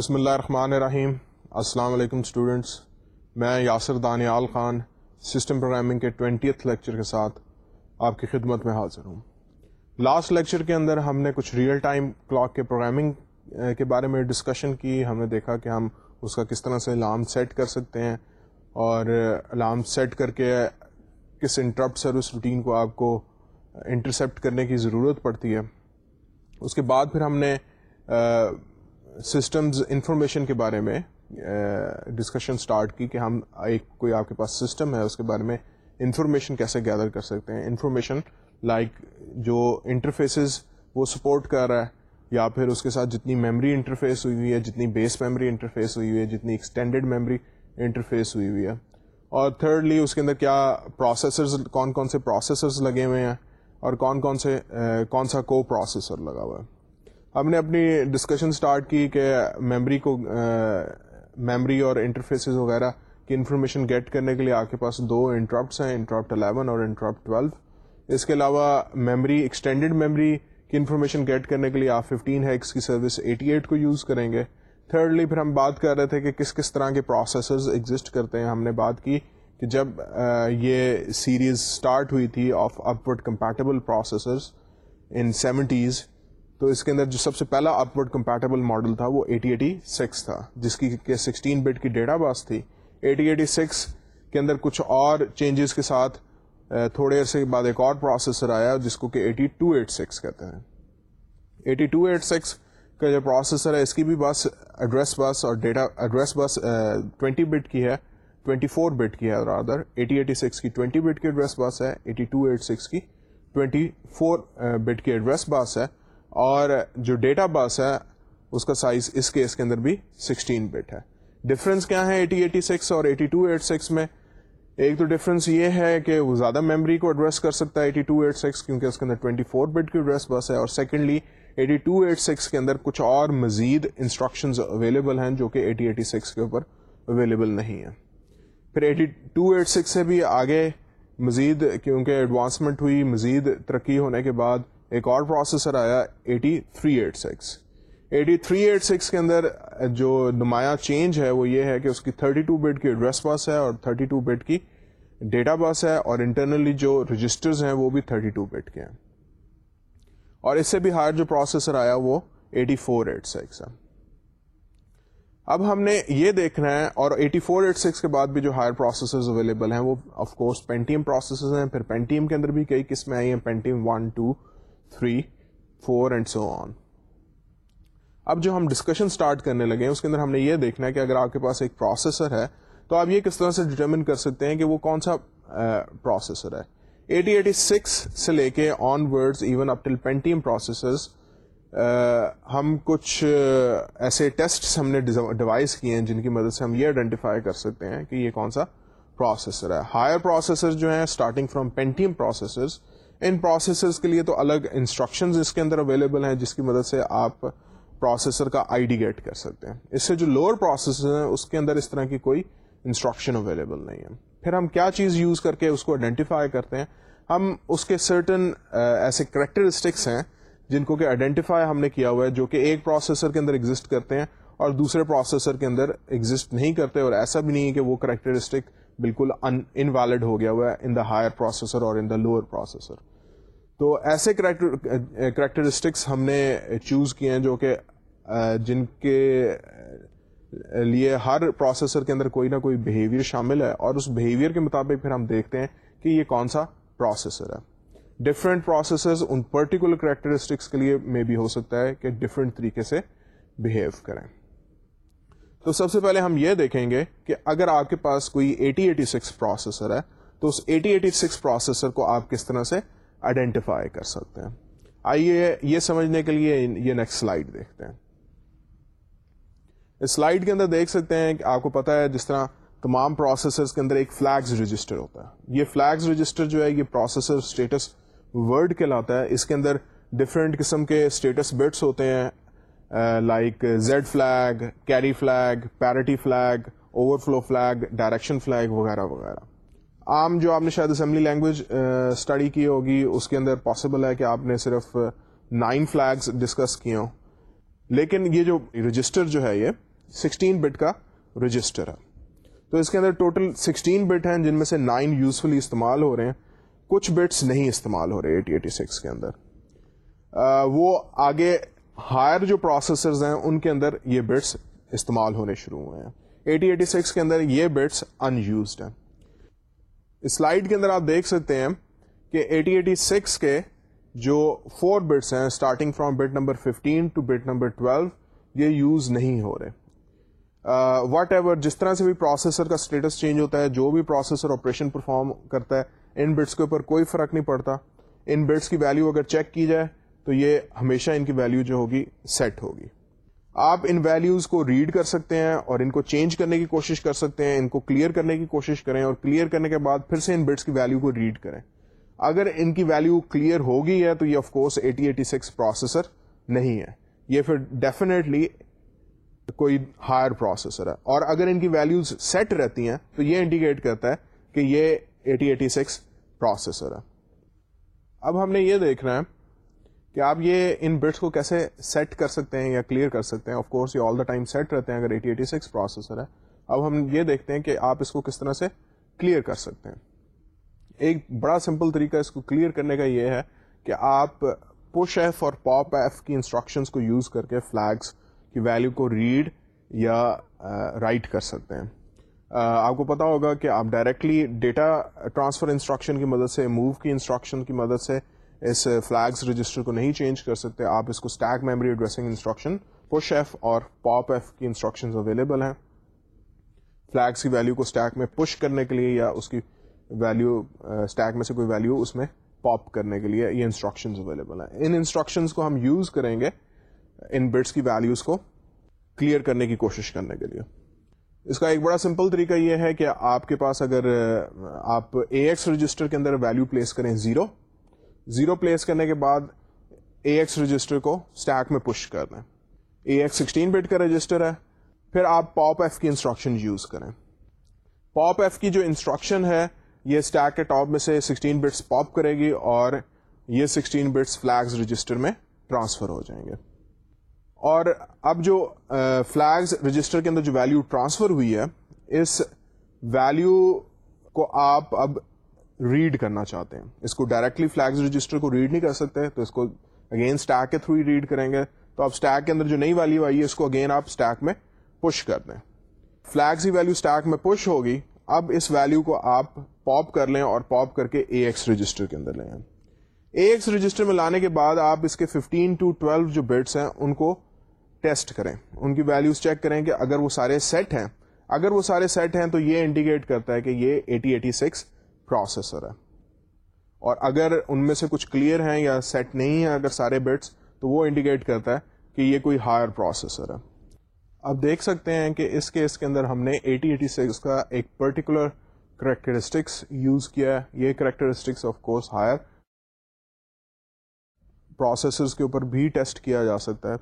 بسم اللہ الرحمن الرحیم السلام علیکم اسٹوڈنٹس میں یاسر دانیال خان سسٹم پروگرامنگ کے ٹوینٹیتھ لیکچر کے ساتھ آپ کی خدمت میں حاضر ہوں۔ لاسٹ لیکچر کے اندر ہم نے کچھ ریئل ٹائم کلاک کے پروگرامنگ کے بارے میں ڈسکشن کی۔ ہم نے دیکھا کہ ہم اس کا کس طرح سے الارم سیٹ کر سکتے ہیں اور الارم سیٹ کر کے کس انٹرپٹ سروس روٹین کو آپ کو انٹرسیپٹ کرنے کی ضرورت پڑتی ہے۔ اس کے بعد پھر ہم نے سسٹمز انفارمیشن کے بارے میں ڈسکشن اسٹارٹ کی کہ ہم ایک کوئی آپ کے پاس سسٹم ہے، اس کے بارے میں انفارمیشن کیسے گیدر کر سکتے ہیں؟ انفارمیشن لائک جو انٹرفیسز وہ سپورٹ کر رہا ہے، یا پھر اس کے ساتھ جتنی میموری انٹرفیس ہوئی ہوئی ہے، جتنی بیس میموری انٹرفیس ہوئی ہوئی ہے، جتنی ایکسٹینڈیڈ میموری انٹرفیس ہوئی ہوئی ہے۔ اور تھرڈلی اس کے اندر کیا پروسیسرز کون کون سے پروسیسرز لگے ہوئے ہیں، اور کون کون سے کون سا کو پروسیسر لگا ہوا ہے۔ ہم نے اپنی ڈسکشن سٹارٹ کی کہ میموری کو میموری اور انٹرفیسز وغیرہ کی انفارمیشن گیٹ کرنے کے لیے آپ کے پاس دو انٹرپٹس ہیں انٹرپٹ 11 اور انٹرپٹ 12 اس کے علاوہ میموری ایکسٹینڈیڈ میموری کی انفارمیشن گیٹ کرنے کے لیے آپ 15 ہیکس کی سروس 88 کو یوز کریں گے۔ تھرڈلی پھر ہم بات کر رہے تھے کہ کس کس طرح کے پروسیسرز ایگزٹ کرتے ہیں۔ ہم نے بات کی کہ جب یہ سیریز اسٹارٹ ہوئی تھی of upward compatible processors in seventies تو اس کے اندر جو سب سے پہلا اپورڈ کمپیٹیبل ماڈل تھا وہ ایٹی ایٹی سکس تھا، جس کی سکسٹین بٹ کی ڈیٹا باس تھی۔ ایٹی ایٹی سکس کے اندر کچھ اور چینجز کے ساتھ تھوڑے عرصے کے بعد ایک اور پروسیسر آیا، جس کو کہ ایٹی ٹو ایٹ سکس کہتے ہیں۔ ایٹی ٹو ایٹ سکس کا جو پروسیسر ہے، اس کی بھی بس ایڈریس بس اور data address bus twenty bit کی ہے ٹوینٹی فور بٹ کی ہے رادر ایٹی ایٹی سکس کی ٹوینٹی بٹ کی ایڈریس بس ہے ایٹی ٹو ایٹ سکس کی ٹوینٹی فور بٹ کی ایڈریس بس ہے۔ اور جو ڈیٹا باس ہے، اس کا سائز اس کیس کے اندر بھی 16 بٹ ہے۔ ڈفرنس کیا ہے 8086 اور 8286 میں؟ ایک تو ڈفرنس یہ ہے کہ وہ زیادہ میموری کو ایڈریس کر سکتا ہے 8286 کیونکہ اس کے اندر 24 بٹ کی ایڈریس بس ہے۔ اور سیکنڈلی 8286 کے اندر کچھ اور مزید انسٹرکشنز اویلیبل ہیں جو کہ 8086 کے اوپر اویلیبل نہیں ہیں۔ پھر 8286 سے بھی آگے مزید، کیونکہ ایڈوانسمنٹ ہوئی، مزید ترقی ہونے کے بعد ایک اور پروسیسر آیا eighty three eight six. Eighty three eight six کے اندر جو نمایاں چینج ہے وہ یہ ہے کہ اس کی تھرٹی ٹو بیٹ کی ایڈریس باس ہے اور تھرٹی ٹو بیٹ کی ڈیٹا باس ہے اور انٹرنلی جو رجسٹرز ہیں وہ بھی تھرٹی ٹو بیٹ کے ہیں. اور اس سے بھی ہائر جو پروسیسر آیا وہ ایٹی فور ایٹ سکس ہے. اب ہم نے یہ دیکھنا ہے اور ایٹی فور ایٹ سکس کے بعد بھی جو ہائر پروسیسرز اویلیبل ہیں وہ آف کورس پینٹیم پروسیسر ہیں، پھر پینٹیم کے اندر بھی کئی قسمیں آئی ہیں Pentium one two three four and so on اب جو ہم ڈسکشن اسٹارٹ کرنے لگے ہیں، اس کے اندر ہم نے یہ دیکھنا ہے کہ اگر آپ کے پاس ایک پروسیسر ہے، تو آپ یہ کس طرح سے ڈٹرمن کر سکتے ہیں کہ وہ کون سا پروسیسر ہے؟ ایٹی ایٹی سکس سے لے کے onward even up till Pentium processors ہم کچھ ایسے ٹیسٹ ہم نے ڈیوائز کیے ہیں جن کی مدد سے ہم یہ آئیڈینٹیفائی کر سکتے ہیں کہ یہ کون سا پروسیسر ہے۔ ہائر پروسیسر جو ہیں اسٹارٹنگ فرام پینٹیم پروسیسرز ان پروسیسرز کے لیے تو الگ انسٹرکشنز اس کے اندر اویلیبل ہیں، جس کی مدد سے آپ پروسیسر کا آئی ڈی گیٹ کر سکتے ہیں۔ اس سے جو لوور پروسیسر ہیں، اس کے اندر اس طرح کی کوئی انسٹرکشن اویلیبل نہیں ہے۔ پھر ہم کیا چیز یوز کر کے اس کو آئیڈینٹیفائی کرتے ہیں؟ ہم اس کے سرٹن ایسے کریکٹرسٹکس ہیں جن کو کہ آئیڈینٹیفائی ہم نے کیا ہوا ہے، جو کہ ایک پروسیسر کے اندر ایگزٹ کرتے ہیں اور دوسرے پروسیسر کے اندر ایگزٹ نہیں کرتے، اور ایسا بھی نہیں ہے کہ وہ کریکٹرسٹک بالکل انویلڈ ہو گیا ہوا ہے ان دا ہائر پروسیسر اور ان دا لوور پروسیسر تو ایسے کریکٹرسٹکس ہم نے چوز کیے ہیں جو کہ جن کے لیے ہر پروسیسر کے اندر کوئی نہ کوئی بیہیویئر شامل ہے اور اس بیہیویئر کے مطابق پھر ہم دیکھتے ہیں کہ یہ کون سا پروسیسر ہے۔ ڈفرینٹ پروسیسر ان پرٹیکولر کریکٹرسٹکس کے لیے مے بھی ہو سکتا ہے کہ ڈفرینٹ طریقے سے بہیو کریں۔ تو سب سے پہلے ہم یہ دیکھیں گے کہ اگر آپ کے پاس کوئی ایٹی ایٹی سکس پروسیسر ہے تو اس ایٹی ایٹی سکس پروسیسر کو آپ کس طرح سے آئیڈینٹیفائی کر سکتے ہیں۔ آئیے یہ سمجھنے کے لیے یہ نیکسٹ سلائڈ دیکھتے ہیں۔ اس سلائڈ کے اندر دیکھ سکتے ہیں کہ آپ کو پتا ہے جس طرح تمام پروسیسر کے اندر ایک فلیگز رجسٹر ہوتا ہے۔ یہ فلیگز رجسٹر جو ہے، یہ پروسیسر اسٹیٹس ورڈ کے لاتا ہے۔ اس کے اندر ڈفرینٹ قسم کے اسٹیٹس بٹس ہوتے ہیں like Z flag carry flag parity flag overflow flag direction flag وغیرہ وغیرہ۔ عام جو آپ نے شاید اسمبلی لینگویج اسٹڈی کی ہوگی اس کے اندر پاسبل ہے کہ آپ نے صرف نائن فلیگس ڈسکس کیے ہوں۔ لیکن یہ جو رجسٹر جو ہے یہ سکسٹین بٹ کا رجسٹر ہے۔ تو اس کے اندر ٹوٹل سکسٹین بٹ ہیں جن میں سے نائن یوزفلی استعمال ہو رہے ہیں۔ کچھ بٹس نہیں استعمال ہو رہے ایٹی ایٹی سکس کے اندر۔ آ, وہ آگے ہائر جو پروسیسرز ہیں ان کے اندر یہ بٹس استعمال ہونے شروع ہوئے ہیں۔ ایٹی ایٹی سکس کے اندر یہ بٹس ان یوزڈ ہیں۔ سلائڈ کے اندر آپ دیکھ سکتے ہیں کہ ایٹی ایٹی سکس کے جو فور بٹس ہیں starting from bit number fifteen to bit number twelve یہ یوز نہیں ہو رہے. Uh, واٹ ایور جس طرح سے بھی پروسیسر کا اسٹیٹس چینج ہوتا ہے، جو بھی پروسیسر آپریشن پرفارم کرتا ہے، ان بٹس کے اوپر کوئی فرق نہیں پڑتا. ان بٹس کی ویلو اگر چیک کی جائے، تو یہ ہمیشہ ان کی ویلو جو ہوگی سیٹ ہوگی. آپ ان ویلوز کو ریڈ کر سکتے ہیں اور ان کو چینج کرنے کی کوشش کر سکتے ہیں، ان کو کلیئر کرنے کی کوشش کریں اور کلیئر کرنے کے بعد پھر سے ان بٹس کی ویلو کو ریڈ کریں۔ اگر ان کی ویلو کلیئر ہوگی ہے تو یہ of course eighty eighty six processor نہیں ہے۔ یہ پھر ڈیفینیٹلی کوئی ہائر پروسیسر ہے۔ اور اگر ان کی ویلوز سیٹ رہتی ہیں تو یہ انڈیکیٹ کرتا ہے کہ یہ ایٹی ایٹی سکس پروسیسر ہے۔ اب ہم نے یہ دیکھنا ہے کہ آپ یہ ان بٹس کو کیسے سیٹ کر سکتے ہیں یا کلیئر کر سکتے ہیں؟ آف کورس یہ آل دا ٹائم سیٹ رہتے ہیں اگر ایٹی ایٹی سکس پروسیسر ہے۔ اب ہم یہ دیکھتے ہیں کہ آپ اس کو کس طرح سے کلیئر کر سکتے ہیں۔ ایک بڑا سمپل طریقہ اس کو کلیئر کرنے کا یہ ہے کہ آپ پش ایف اور پاپ ایف کی انسٹرکشنس کو یوز کر کے فلیگس کی ویلو کو ریڈ یا uh, رائٹ کر سکتے ہیں۔ uh, آپ کو پتا ہوگا کہ آپ ڈائریکٹلی ڈیٹا ٹرانسفر انسٹرکشن کی مدد سے موو کی انسٹرکشن کی مدد سے اس فلیگس رجسٹر کو نہیں چینج کر سکتے، آپ اس کو stack memory addressing instruction push F اور پاپ ایف کی انسٹرکشن اویلیبل ہیں۔ فلیگس کی ویلو کو اسٹیک میں پش کرنے کے لیے یا اس کی ویلو اسٹیک میں سے کوئی ویلو اس میں پاپ کرنے کے لیے یہ انسٹرکشن اویلیبل ہیں۔ ان انسٹرکشنس کو ہم یوز کریں گے ان بٹس کی ویلوز کو کلیئر کرنے کی کوشش کرنے کے لیے۔ اس کا ایک بڑا سمپل طریقہ یہ ہے کہ آپ کے پاس اگر آپ اے ایکس رجسٹر کے اندر ویلو پلیس کریں زیرو زیرو پلیس کرنے کے بعد اے ایکس رجسٹر کو اسٹیک میں پش کر دیں۔ اے ایکس سکسٹین بٹ کا رجسٹر ہے۔ پھر آپ پاپ ایف کی انسٹرکشن یوز کریں۔ پاپ ایف کی جو انسٹرکشن ہے، یہ اسٹیک کے ٹاپ میں سے سکسٹین بٹس پاپ کرے گی اور یہ سکسٹین بٹس فلیگز رجسٹر میں ٹرانسفر ہو جائیں گے۔ اور اب جو فلیگز رجسٹر کے اندر جو ویلو ٹرانسفر ہوئی ہے، اس ویلو کو آپ اب ریڈ کرنا چاہتے ہیں۔ اس کو ڈائریکٹلی فلیگز رجسٹر کو ریڈ نہیں کر سکتے، تو اس کو اگین اسٹیک کے تھرو ہی ریڈ کریں گے۔ تو آپ اسٹیک کے اندر جو نئی ویلو آئی ہے، اس کو اگین آپ اسٹیک میں پش کر دیں۔ فلیگز کی ویلو اسٹیک میں پش ہوگی۔ اب اس ویلو کو آپ پاپ کر لیں اور پاپ کر کے اے ایکس رجسٹر کے اندر لیں اے ایکس رجسٹر میں لانے کے بعد آپ اس کے 15 ٹو 12 جو بٹس ہیں، ان کو ٹیسٹ کریں۔ ان کی ویلوز چیک کریں کہ اگر وہ سارے سیٹ ہیں۔ اگر وہ سارے سیٹ ہیں تو یہ انڈیکیٹ کرتا ہے کہ یہ ایٹی ایٹی سکس پروسیسر ہے۔ اور اگر ان میں سے کچھ کلیئر ہیں یا سیٹ نہیں ہے اگر سارے بٹس تو وہ انڈیکیٹ کرتا ہے کہ یہ کوئی ہائر پروسیسر ہے۔ اب دیکھ سکتے ہیں کہ اس کیس کے اندر ہم نے ایٹی ایٹی سکس کا ایک پرٹیکولر کریکٹرسٹکس یوز کیا ہے۔ یہ characteristics of course higher processors کے اوپر بھی ٹیسٹ کیا جا سکتا ہے،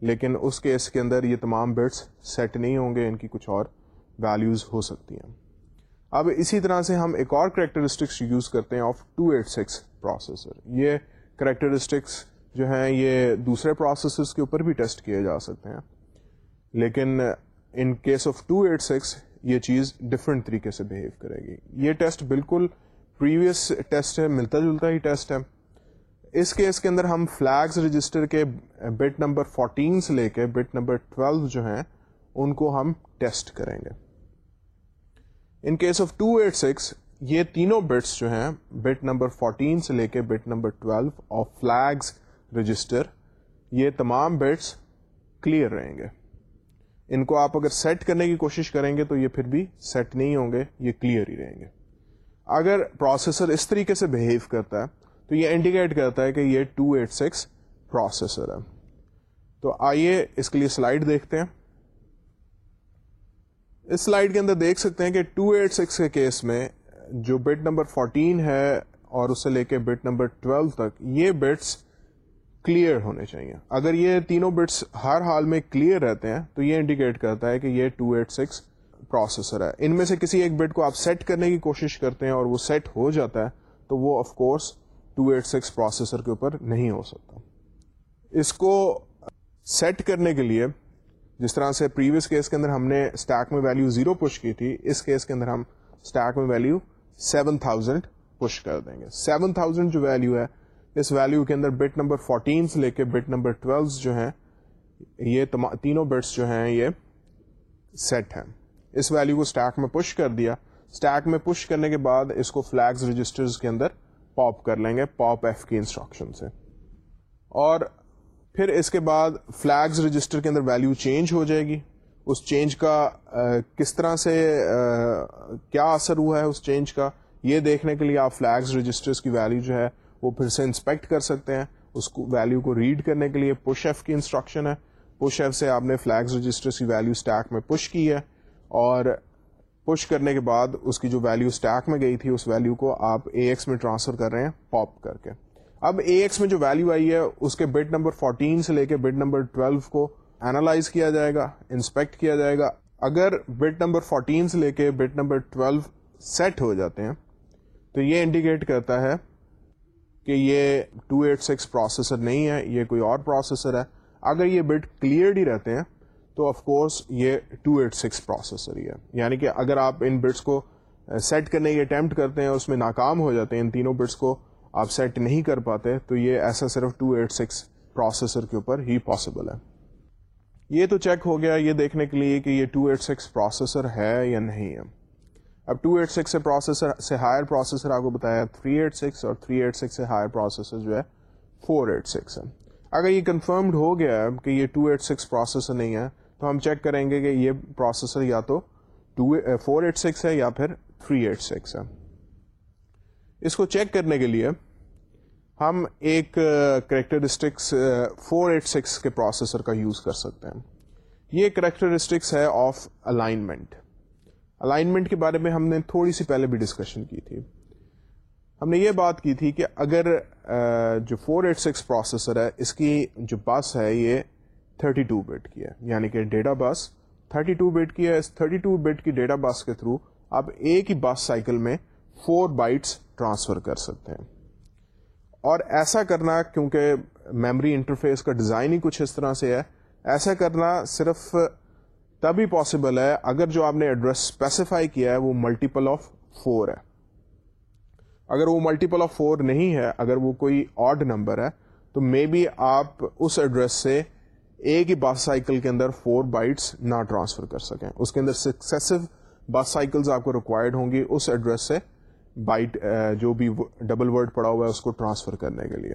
لیکن اس کیس کے اندر یہ تمام بٹس سیٹ نہیں ہوں گے، ان کی کچھ اور ویلیوز ہو سکتی ہیں۔ اب اسی طرح سے ہم ایک اور کریکٹرسٹکس یوز کرتے ہیں of two eight six processor یہ کریکٹرسٹکس جو ہیں یہ دوسرے پروسیسرس کے اوپر بھی ٹیسٹ کیے جا سکتے ہیں. لیکن in case of two eight six یہ چیز ڈفرینٹ طریقے سے بہیو کرے گی. یہ ٹیسٹ بالکل پریویس ٹیسٹ ہے، ملتا جلتا ہی ٹیسٹ ہے. اس کیس کے اندر ہم فلیگز رجسٹر کے بٹ نمبر 14 سے لے کے بٹ نمبر 12 جو ہیں، ان کو ہم ٹیسٹ کریں گے. ان کیس آف 286 یہ تینوں بٹس جو ہیں بٹ نمبر 14 سے لے کے bit number 12 of flags register یہ تمام بٹس کلیئر رہیں گے۔ ان کو آپ اگر سیٹ کرنے کی کوشش کریں گے تو یہ پھر بھی سیٹ نہیں ہوں گے، یہ کلیئر ہی رہیں گے۔ اگر پروسیسر اس طریقے سے بہیو کرتا ہے، تو یہ انڈیکیٹ کرتا ہے کہ یہ 286 پروسیسر ہے۔ تو آئیے اس کے لیے سلائڈ دیکھتے ہیں۔ اس سلائڈ کے اندر دیکھ سکتے ہیں کہ 286 کے کیس میں جو بٹ نمبر 14 ہے اور اسے لے کے بٹ نمبر 12 تک، یہ بٹس کلیئر ہونے چاہیے۔ اگر یہ تینوں بٹس ہر حال میں کلیئر رہتے ہیں، تو یہ انڈیکیٹ کرتا ہے کہ یہ 286 پروسیسر ہے۔ ان میں سے کسی ایک بٹ کو آپ سیٹ کرنے کی کوشش کرتے ہیں اور وہ سیٹ ہو جاتا ہے، تو وہ آف کورس 286 پروسیسر کے اوپر نہیں ہو سکتا۔ اس کو سیٹ کرنے کے لیے جس طرح سے پریویس کیس کے اندر ہم نے اسٹیک میں ویلو زیرو پش کی تھی، اس کیس کے اندر ہم اسٹیک میں ویلو سیون تھاؤزینڈ پش کر دیں گے۔ سیون تھاؤزینڈ جو ویلو ہے، اس ویلو کے اندر بٹ نمبر فورٹین سے لے کے بٹ نمبر ٹویلو جو ہیں، یہ تینوں بٹس جو ہیں، یہ سیٹ ہیں۔ اس ویلو کو اسٹیک میں پش کر دیا۔ اسٹیک میں پش کرنے کے بعد اس کو فلیگز رجسٹر کے اندر پاپ کر لیں گے پاپ ایف کی انسٹرکشن سے۔ اور پھر اس کے بعد فلیگز رجسٹر کے اندر ویلو چینج ہو جائے گی۔ اس چینج کا کس طرح سے کیا اثر ہوا ہے اس چینج کا، یہ دیکھنے کے لیے آپ فلیگز رجسٹر کی ویلو جو ہے وہ پھر سے انسپیکٹ کر سکتے ہیں۔ اس کو ویلو کو ریڈ کرنے کے لیے پش ایف کی انسٹرکشن ہے۔ پش ایف سے آپ نے فلیگز رجسٹر کی ویلو اسٹیک میں پش کی ہے۔ اور پش کرنے کے بعد اس کی جو ویلو اسٹیک میں گئی تھی اس ویلو کو آپ اے ایکس میں ٹرانسفر کر رہے ہیں پاپ کر کے۔ اب اے ایکس میں جو ویلو آئی ہے، اس کے بٹ نمبر 14 سے لے کے بٹ نمبر 12 کو اینالائز کیا جائے گا انسپیکٹ کیا جائے گا۔ اگر بٹ نمبر 14 سے لے کے بٹ نمبر 12 سیٹ ہو جاتے ہیں، تو یہ انڈیکیٹ کرتا ہے کہ یہ 286 پروسیسر نہیں ہے، یہ کوئی اور پروسیسر ہے۔ اگر یہ بٹ کلیئر ہی رہتے ہیں، تو آف کورس یہ 286 پروسیسر ہی ہے۔ یعنی کہ اگر آپ ان بٹس کو سیٹ کرنے کی اٹمپٹ کرتے ہیں، اس میں ناکام ہو جاتے ہیں ان تینوں بٹس کو آپ سیٹ نہیں کر پاتے، تو یہ ایسا صرف 286 پروسیسر کے اوپر ہی پاسبل ہے۔ یہ تو چیک ہو گیا، یہ دیکھنے کے لیے کہ یہ 286 پروسیسر ہے یا نہیں ہے۔ اب 286 سے پروسیسر سے ہائر پروسیسر آپ کو بتایا 386 اور 386 سے ہائر پروسیسر جو ہے 486 ہے۔ اگر یہ کنفرمڈ ہو گیا ہے کہ یہ 286 پروسیسر نہیں ہے، تو ہم چیک کریں گے کہ یہ پروسیسر یا تو 486 ہے یا پھر 386 ہے۔ اس کو چیک کرنے کے لیے ہم ایک کریکٹرسٹکس 486 کے پروسیسر کا یوز کر سکتے ہیں۔ یہ کریکٹرسٹکس ہے آف الائنمنٹ الائنمنٹ کے بارے میں ہم نے تھوڑی سی پہلے بھی ڈسکشن کی تھی۔ ہم نے یہ بات کی تھی کہ اگر جو 486 پروسیسر ہے، اس کی جو بس ہے، یہ 32 بٹ کی ہے۔ یعنی کہ ڈیٹا بس 32 بٹ کی ہے۔ اس 32 بٹ کی ڈیٹا بس کے تھرو آپ ایک ہی بس سائیکل میں 4 بائٹس ٹرانسفر کر سکتے ہیں۔ اور ایسا کرنا، کیونکہ میموری انٹرفیس کا ڈیزائن ہی کچھ اس طرح سے ہے، ایسا کرنا صرف تبھی پاسبل ہے اگر جو آپ نے ایڈریس اسپیسیفائی کیا ہے، وہ ملٹیپل آف فور ہے۔ اگر وہ ملٹیپل آف فور نہیں ہے، اگر وہ کوئی آڈ نمبر ہے، تو مے بی آپ اس ایڈریس سے ایک ہی بس سائیکل کے اندر فور بائٹس نہ ٹرانسفر کر سکیں۔ اس کے اندر سکسیسو بس سائیکلز آپ کو ریکوائرڈ ہوں گی، اس ایڈریس سے بائٹ uh, جو بھی ڈبل ورڈ پڑا ہوا ہے اس کو ٹرانسفر کرنے کے لیے.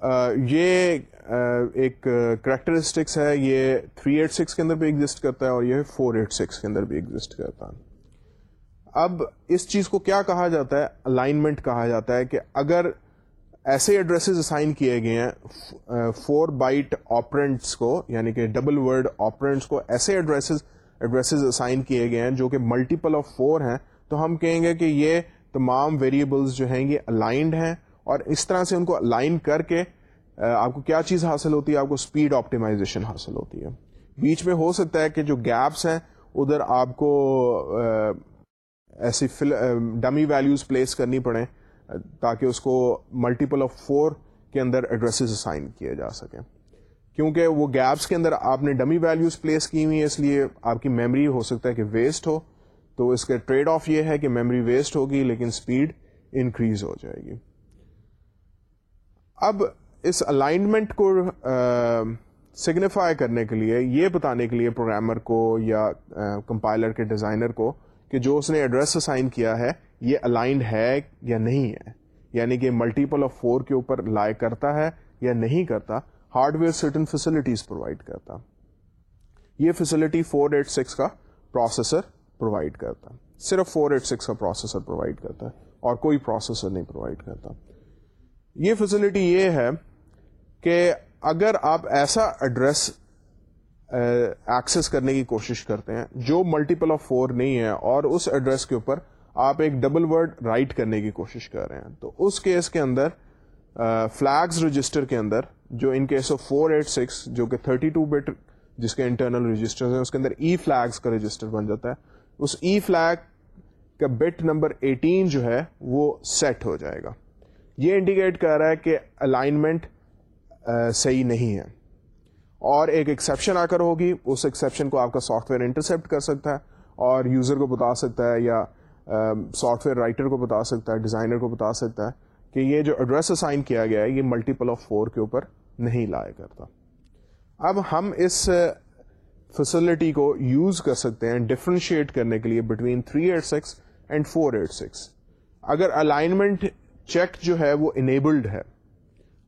Uh, یہ uh, ایک کریکٹرسٹکس ہے. یہ 386 کے اندر بھی ایگزٹ کرتا ہے اور یہ 486 کے اندر بھی ایگزٹ کرتا ہے. اب اس چیز کو کیا کہا جاتا ہے؟ الائنمنٹ کہا جاتا ہے کہ اگر ایسے ایڈریسز اسائن کیے گئے ہیں فور بائٹ آپرینٹس کو یعنی کہ ڈبل ورڈ آپرینٹس کو، ایسے ایڈریسز ایڈریسز اسائن کیے گئے ہیں جو کہ ملٹیپل آف فور ہیں، تو ہم کہیں گے کہ یہ تمام ویریبلس جو ہیں یہ الائنڈ ہیں اور اس طرح سے ان کو لائن کر کے آپ کو کیا چیز حاصل ہوتی ہے؟ آپ کو اسپیڈ آپٹیمائزیشن حاصل ہوتی ہے۔ بیچ میں ہو سکتا ہے کہ جو گیپس ہیں، ادھر آپ کو ایسی ڈمی ویلیوز پلیس کرنی پڑے تاکہ اس کو ملٹیپل آف فور کے اندر ایڈریسز اسائن کیے جا سکیں۔ کیونکہ وہ گیپس کے اندر آپ نے ڈمی ویلیوز پلیس کی ہوئی ہیں، اس لیے آپ کی میموری ہو سکتا ہے کہ ویسٹ ہو۔ تو اس کے ٹریڈ آف یہ ہے کہ میموری ویسٹ ہوگی، لیکن اسپیڈ انکریز ہو جائے گی۔ اب اس الائنمنٹ کو سگنیفائی کرنے کے لیے، یہ بتانے کے لیے پروگرامر کو یا کمپائلر کے ڈیزائنر کو کہ جو اس نے ایڈریس اسائن کیا ہے، یہ الائنڈ ہے یا نہیں ہے؟ یعنی کہ ملٹیپل آف فور کے اوپر لائے کرتا ہے یا نہیں کرتا؟ Hardware certain facilities provide کرتا۔ یہ فیسلٹی فور ایٹ سکس کا پروسیسر پرووائڈ کرتا۔ صرف فور ایٹ سکس کا پروسیسر پرووائڈ کرتا ہے اور کوئی پروسیسر نہیں پرووائڈ کرتا۔ یہ فیسلٹی یہ ہے کہ اگر آپ ایسا ایڈریس ایکسس کرنے کی کوشش کرتے ہیں جو ملٹیپل آف فور نہیں ہے اور اس ایڈریس کے اوپر آپ ایک ڈبل ورڈ رائٹ کرنے کی کوشش کر رہے ہیں، تو اس کیس کے اندر فلیگز رجسٹر کے اندر، جو in case of four eight six جو کہ تھرٹی ٹو بٹ جس کے انٹرنل رجسٹر ہیں، اس کے اندر ای فلیگس کا رجسٹر بن جاتا ہے۔ اس ای فلیگ کا بٹ نمبر ایٹین جو ہے، وہ سیٹ ہو جائے گا۔ یہ انڈیکیٹ کر رہا ہے کہ الائنمنٹ صحیح نہیں ہے۔ اور ایک ایکسیپشن آ کر ہوگی۔ اس ایکسیپشن کو آپ کا سافٹ ویئر انٹرسپٹ کر سکتا ہے، اور یوزر کو بتا سکتا ہے، یا سافٹ ویئر رائٹر کو بتا سکتا ہے ڈیزائنر کو بتا سکتا ہے۔ کہ یہ جو ایڈریس اسائن کیا گیا ہے، یہ ملٹیپل آف فور کے اوپر نہیں لایا کرتا۔ اب ہم اس فیسلٹی کو یوز کر سکتے ہیں ڈفرینشیٹ کرنے کے لیے between 386 eight six and four eight six اگر الائنمنٹ چیک جو ہے وہ انیبلڈ ہے،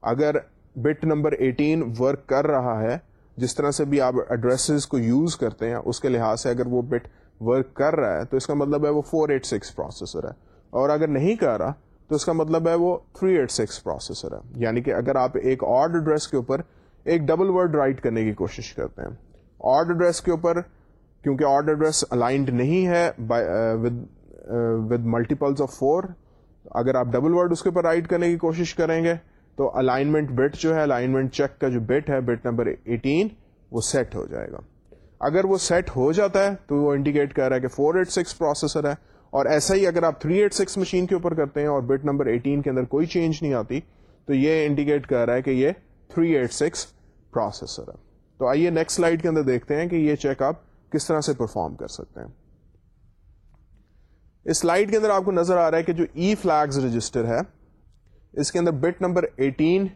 اگر بٹ نمبر 18 ورک کر رہا ہے، جس طرح سے بھی آپ ایڈریسز کو یوز کرتے ہیں، اس کے لحاظ سے اگر وہ بٹ ورک کر رہا ہے، تو اس کا مطلب ہے وہ 486 پروسیسر ہے۔ اور اگر نہیں کر رہا تو اس کا مطلب ہے وہ 386 پروسیسر ہے۔ یعنی کہ اگر آپ ایک آڈ ایڈریس کے اوپر ایک ڈبل ورڈ رائٹ کرنے کی کوشش کرتے ہیں۔ آڈ ایڈریس کے اوپر کیونکہ آڈ ایڈریس الائنڈ نہیں ہے ود ملٹیپلس آف فور اگر آپ ڈبل ورڈ اس کے اوپر رائٹ کرنے کی کوشش کریں گے تو الائنمنٹ بٹ جو ہے الائنمنٹ چیک کا جو بٹ ہے بٹ نمبر 18 وہ سیٹ ہو جائے گا۔ اگر وہ سیٹ ہو جاتا ہے تو وہ انڈیکیٹ کر رہا ہے کہ 486 پروسیسر ہے۔ اور ایسا ہی اگر آپ 386 مشین کے اوپر کرتے ہیں اور بٹ نمبر 18 کے اندر کوئی چینج نہیں آتی، تو یہ انڈیکیٹ کر رہا ہے کہ یہ 386 پروسیسر ہے۔ تو آئیے نیکسٹ سلائڈ کے اندر دیکھتے ہیں کہ یہ چیک آپ کس طرح سے پرفارم کر سکتے ہیں۔ اس سلائڈ کے اندر آپ کو نظر آ رہا ہے کہ جو ای فلیگز رجسٹر ہے، اس کے اندر بٹ نمبر 18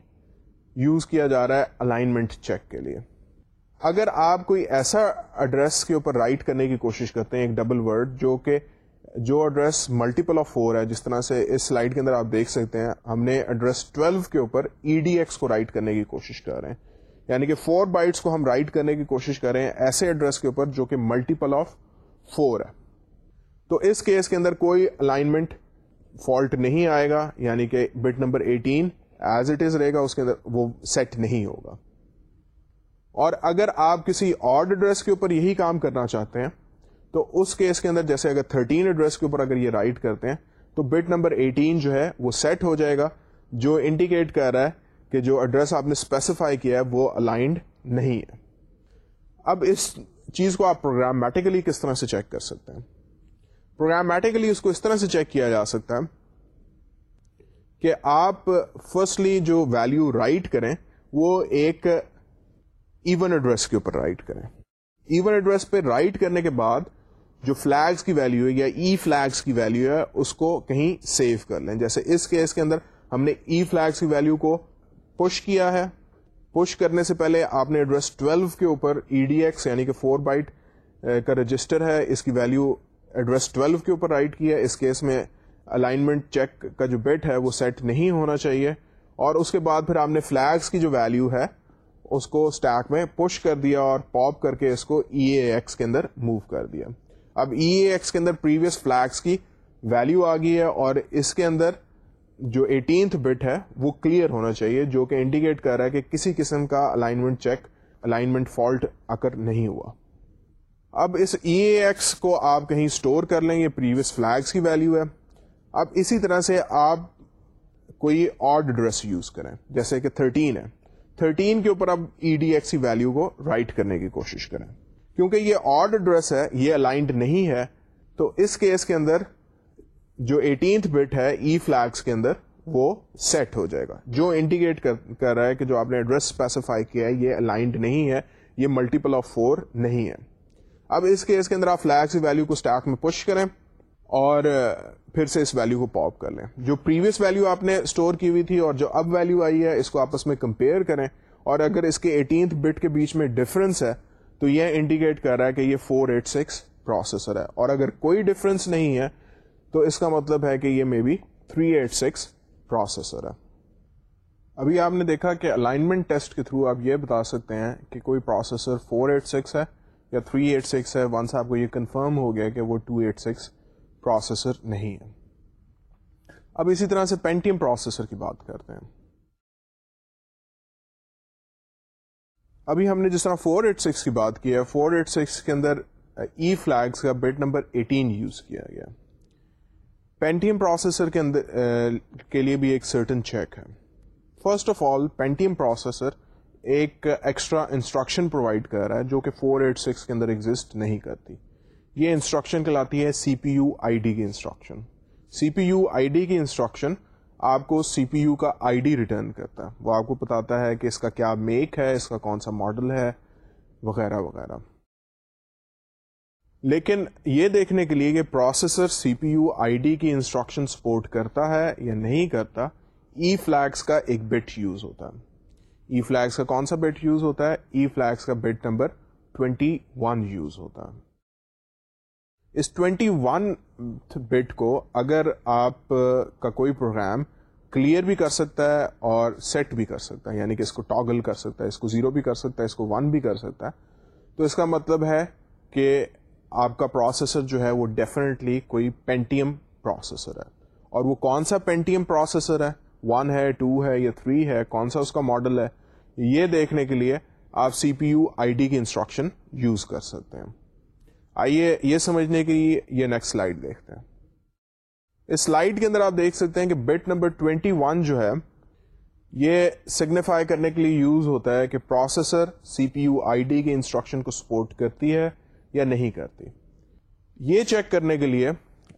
یوز کیا جا رہا ہے الائنمنٹ چیک کے لیے۔ اگر آپ کوئی ایسا ایڈریس کے اوپر رائٹ کرنے کی کوشش کرتے ہیں، ایک ڈبل ورڈ جو کہ جو ایڈریس ملٹیپل آف فور ہے، جس طرح سے اس سلائڈ کے اندر آپ دیکھ سکتے ہیں، ہم نے ایڈریس 12 کے اوپر ای ڈی ایکس کو رائٹ کرنے کی کوشش کر رہے ہیں۔ یعنی کہ فور بائٹس کو ہم رائٹ کرنے کی کوشش کر رہے ہیں ایسے ایڈریس کے اوپر جو کہ ملٹیپل آف فور ہے۔ تو اس کیس کے اندر کوئی الائنمنٹ فالٹ نہیں آئے گا یعنی کہ bit number 18 as it is رہے گا، اس کے اندر وہ سیٹ نہیں ہوگا۔ اور اگر آپ کسی آڈ ایڈریس کے اوپر یہی کام کرنا چاہتے ہیں تو اس کیس کے اندر جیسے اگر 13 ایڈریس کے اوپر اگر یہ رائٹ کرتے ہیں، تو بٹ نمبر 18 جو ہے، وہ سیٹ ہو جائے گا، جو انڈیکیٹ کر رہا ہے کہ جو ایڈریس آپ نے اسپیسیفائی کیا ہے، وہ الائنڈ نہیں ہے۔ اب اس چیز کو آپ پروگرامیٹیکلی کس طرح سے چیک کر سکتے ہیں؟ پروگرامیٹیکلی اس کو اس طرح سے چیک کیا جا سکتا ہے کہ آپ فرسٹلی جو ویلو رائٹ کریں، وہ ایک ایون ایڈریس کے اوپر رائٹ کریں۔ ایون ایڈریس پہ رائٹ کرنے کے بعد جو فلیگس کی ویلو ہے یا ای فلیگس کی ویلو ہے، اس کو کہیں سیو کر لیں۔ جیسے اس کیس کے اندر ہم نے ای فلیگس کی ویلو کو پش کیا ہے۔ پش کرنے سے پہلے آپ نے ایڈریس 12 کے اوپر ای ڈی ایکس یعنی کہ فور بائٹ کا رجسٹر ہے۔ اس کی ویلو ایڈریس 12 کے اوپر رائٹ کیا ہے۔ اس کیس میں الائنمنٹ چیک کا جو بیٹ ہے وہ سیٹ نہیں ہونا چاہیے۔ اور اس کے بعد پھر آپ نے فلیگس کی جو ویلو ہے، اس کو اسٹیک میں پش کر دیا اور پاپ کر کے اس کو ای اے ایکس کے اندر موو کر دیا۔ اب ای ایکس کے اندر پریویس فلیگس کی ویلو آ گئی ہے اور اس کے اندر جو ایٹینتھ بٹ ہے وہ کلیئر ہونا چاہیے، جو کہ انڈیکیٹ کر رہا ہے کہ کسی قسم کا الائنمنٹ چیک الائنمنٹ فالٹ اکر نہیں ہوا۔ اب اس ای ایکس کو آپ کہیں اسٹور کر لیں، یہ پریویس فلیگس کی ویلو ہے۔ اب اسی طرح سے آپ کوئی آڈ ڈریس یوز کریں، جیسے کہ 13 ہے۔ 13 کے اوپر اب ای ڈی ایکس کی ویلو کو رائٹ کرنے کی کوشش کریں۔ کیونکہ یہ آڈ ڈریس ہے، یہ الائنڈ نہیں ہے، تو اس کیس کے اندر جو ایٹینتھ بٹ ہے e ای فلیگس کے اندر وہ سیٹ ہو جائے گا۔ جو انڈیکیٹ کر رہا ہے کہ جو آپ نے ایڈریس اسپیسیفائی کیا ہے، یہ الائنڈ نہیں ہے، یہ ملٹیپل آف فور نہیں ہے۔ اب اس کیس کے اندر آپ فلیگس ویلو کو اسٹیک میں پش کریں اور پھر سے اس ویلو کو پاپ کر لیں۔ جو پریویس ویلو آپ نے اسٹور کی ہوئی تھی اور جو اب ویلو آئی ہے، اس کو آپس میں کمپیئر کریں۔ اور اگر اس کے ایٹینتھ بٹ کے بیچ میں ڈفرنس ہے تو یہ انڈیکیٹ کر رہا ہے کہ یہ 486 پروسیسر ہے۔ اور اگر کوئی ڈفرنس نہیں ہے، تو اس کا مطلب ہے کہ یہ مے بی 386 پروسیسر ہے۔ ابھی آپ نے دیکھا کہ الائنمنٹ ٹیسٹ کے تھرو آپ یہ بتا سکتے ہیں کہ کوئی پروسیسر 486 ہے یا 386 ہے۔ ونس آپ کو یہ کنفرم ہو گیا کہ وہ 286 پروسیسر نہیں ہے۔ اب اسی طرح سے پینٹیم پروسیسر کی بات کرتے ہیں۔ ابھی ہم نے جس طرح 486 کی بات کی ہے 486 کے اندر ای فلیگس کا بٹ نمبر 18 یوز کیا گیا۔ پینٹیم پروسیسر کے اندر کے لیے بھی ایک سرٹن چیک ہے۔ First of all Pentium processor ایک ایکسٹرا انسٹرکشن پرووائڈ کر رہا ہے جو کہ 486 کے اندر ایگزٹ نہیں کرتی۔ یہ انسٹرکشن کہلاتی ہے C P U I D کی instruction C P U I D کی انسٹرکشن آپ کو سی پی یو کا آئی ڈی ریٹرن کرتا ہے۔ وہ آپ کو بتاتا ہے کہ اس کا کیا میک ہے، اس کا کون سا ماڈل ہے، وغیرہ وغیرہ۔ لیکن یہ دیکھنے کے لیے کہ processor C P U I D کی انسٹرکشن سپورٹ کرتا ہے یا نہیں کرتا ای فلیکس کا ایک بٹ یوز ہوتا ہے۔ ای فلیکس کا کون سا بٹ یوز ہوتا ہے؟ ای فلیکس کا بٹ نمبر 21 یوز ہوتا ہے۔ اس 21 بٹ کو اگر آپ کا کوئی پروگرام کلیئر بھی کر سکتا ہے اور سیٹ بھی کر سکتا ہے یعنی کہ اس کو ٹاگل کر سکتا ہے، اس کو زیرو بھی کر سکتا ہے، اس کو ون بھی کر سکتا ہے، تو اس کا مطلب ہے کہ آپ کا پروسیسر جو ہے وہ ڈیفینیٹلی کوئی پینٹیم پروسیسر ہے۔ اور وہ کون سا پینٹیم پروسیسر ہے؟ ون ہے ٹو ہے یا تھری ہے، کون سا اس کا ماڈل ہے؟ یہ دیکھنے کے لیے آپ C P U I D کی انسٹرکشن یوز کر سکتے ہیں۔ آئیے یہ سمجھنے کے لیے یہ نیکسٹ سلائڈ دیکھتے ہیں۔ اس سلائڈ کے اندر آپ دیکھ سکتے ہیں کہ بٹ نمبر 21 جو ہے، یہ سگنیفائی کرنے کے لیے یوز ہوتا ہے کہ processor C P U I D کی انسٹرکشن کو سپورٹ کرتی ہے یا نہیں کرتی۔ یہ چیک کرنے کے لیے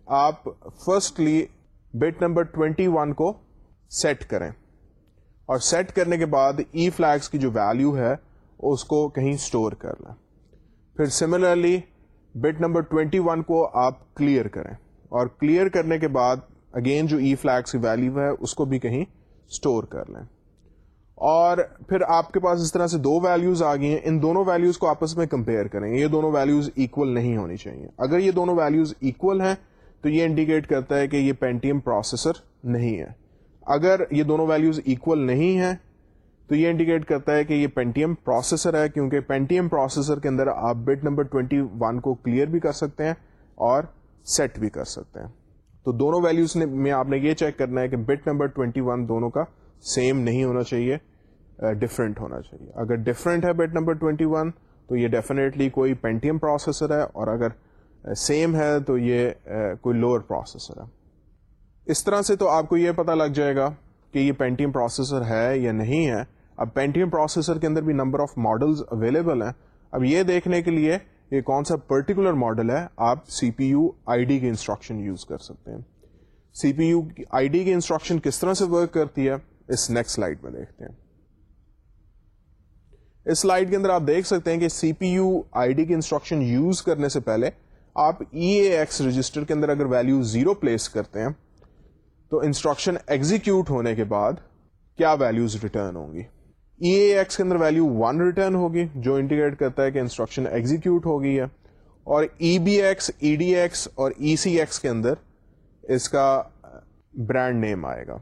آپ فرسٹلی بٹ نمبر 21 کو سیٹ کریں۔ اور سیٹ کرنے کے بعد ای e فلیکس کی جو ویلو ہے، اس کو کہیں اسٹور کر لیں۔ پھر سملرلی بٹ نمبر 21 کو آپ کلیئر کریں۔ اور کلیئر کرنے کے بعد اگین جو ای فلیکس کی ویلو ہے، اس کو بھی کہیں اسٹور کر لیں۔ اور پھر آپ کے پاس اس طرح سے دو ویلوز آ گئی ہیں۔ ان دونوں ویلوز کو آپس میں کمپیئر کریں۔ یہ دونوں ویلوز اکول نہیں ہونی چاہیے۔ اگر یہ دونوں ویلوز اکول ہیں، تو یہ انڈیکیٹ کرتا ہے کہ یہ پینٹیم پروسیسر نہیں ہے۔ اگر یہ دونوں ویلوز اکول نہیں ہیں تو یہ انڈیکیٹ کرتا ہے کہ یہ پینٹیم پروسیسر ہے، کیونکہ پینٹیم پروسیسر کے اندر آپ بٹ نمبر 21 کو کلیئر بھی کر سکتے ہیں اور سیٹ بھی کر سکتے ہیں۔ تو دونوں ویلوز میں آپ نے یہ چیک کرنا ہے کہ بٹ نمبر 21 دونوں کا سیم نہیں ہونا چاہیے ڈفرینٹ ہونا چاہیے۔ اگر ڈفرینٹ ہے بٹ نمبر 21 تو یہ ڈیفینیٹلی کوئی پینٹیم پروسیسر ہے، اور اگر سیم ہے، تو یہ کوئی لوور پروسیسر ہے۔ اس طرح سے تو آپ کو یہ پتا لگ جائے گا کہ یہ پینٹیم پروسیسر ہے یا نہیں ہے۔ اب پینٹیم پروسیسر کے اندر بھی نمبر آف ماڈلز اویلیبل ہیں۔ اب یہ دیکھنے کے لیے یہ کون سا پرٹیکولر ماڈل ہے آپ C P U I D کی انسٹرکشن یوز کر سکتے ہیں۔ C P U I D کی انسٹرکشن کس طرح سے ورک کرتی ہے؟ اس نیکسٹ سلائڈ میں دیکھتے ہیں۔ اس سلائڈ کے اندر آپ دیکھ سکتے ہیں کہ C P U I D کی انسٹرکشن یوز کرنے سے پہلے آپ ای اے ایکس رجسٹر کے اندر اگر ویلو زیرو پلیس کرتے ہیں تو انسٹرکشن ایگزیکیوٹ ہونے کے بعد کیا ویلوز ریٹرن ہوں گی؟ ای اے ایکس کے اندر ویلو ون ریٹرن ہوگی، جو انڈیکیٹ کرتا ہے کہ انسٹرکشن ایگزیکیوٹ ہو گئی ہے. اور E B X E D X اور ای سی ایکس کے اندر اس کا uh, برانڈ نیم آئے گا.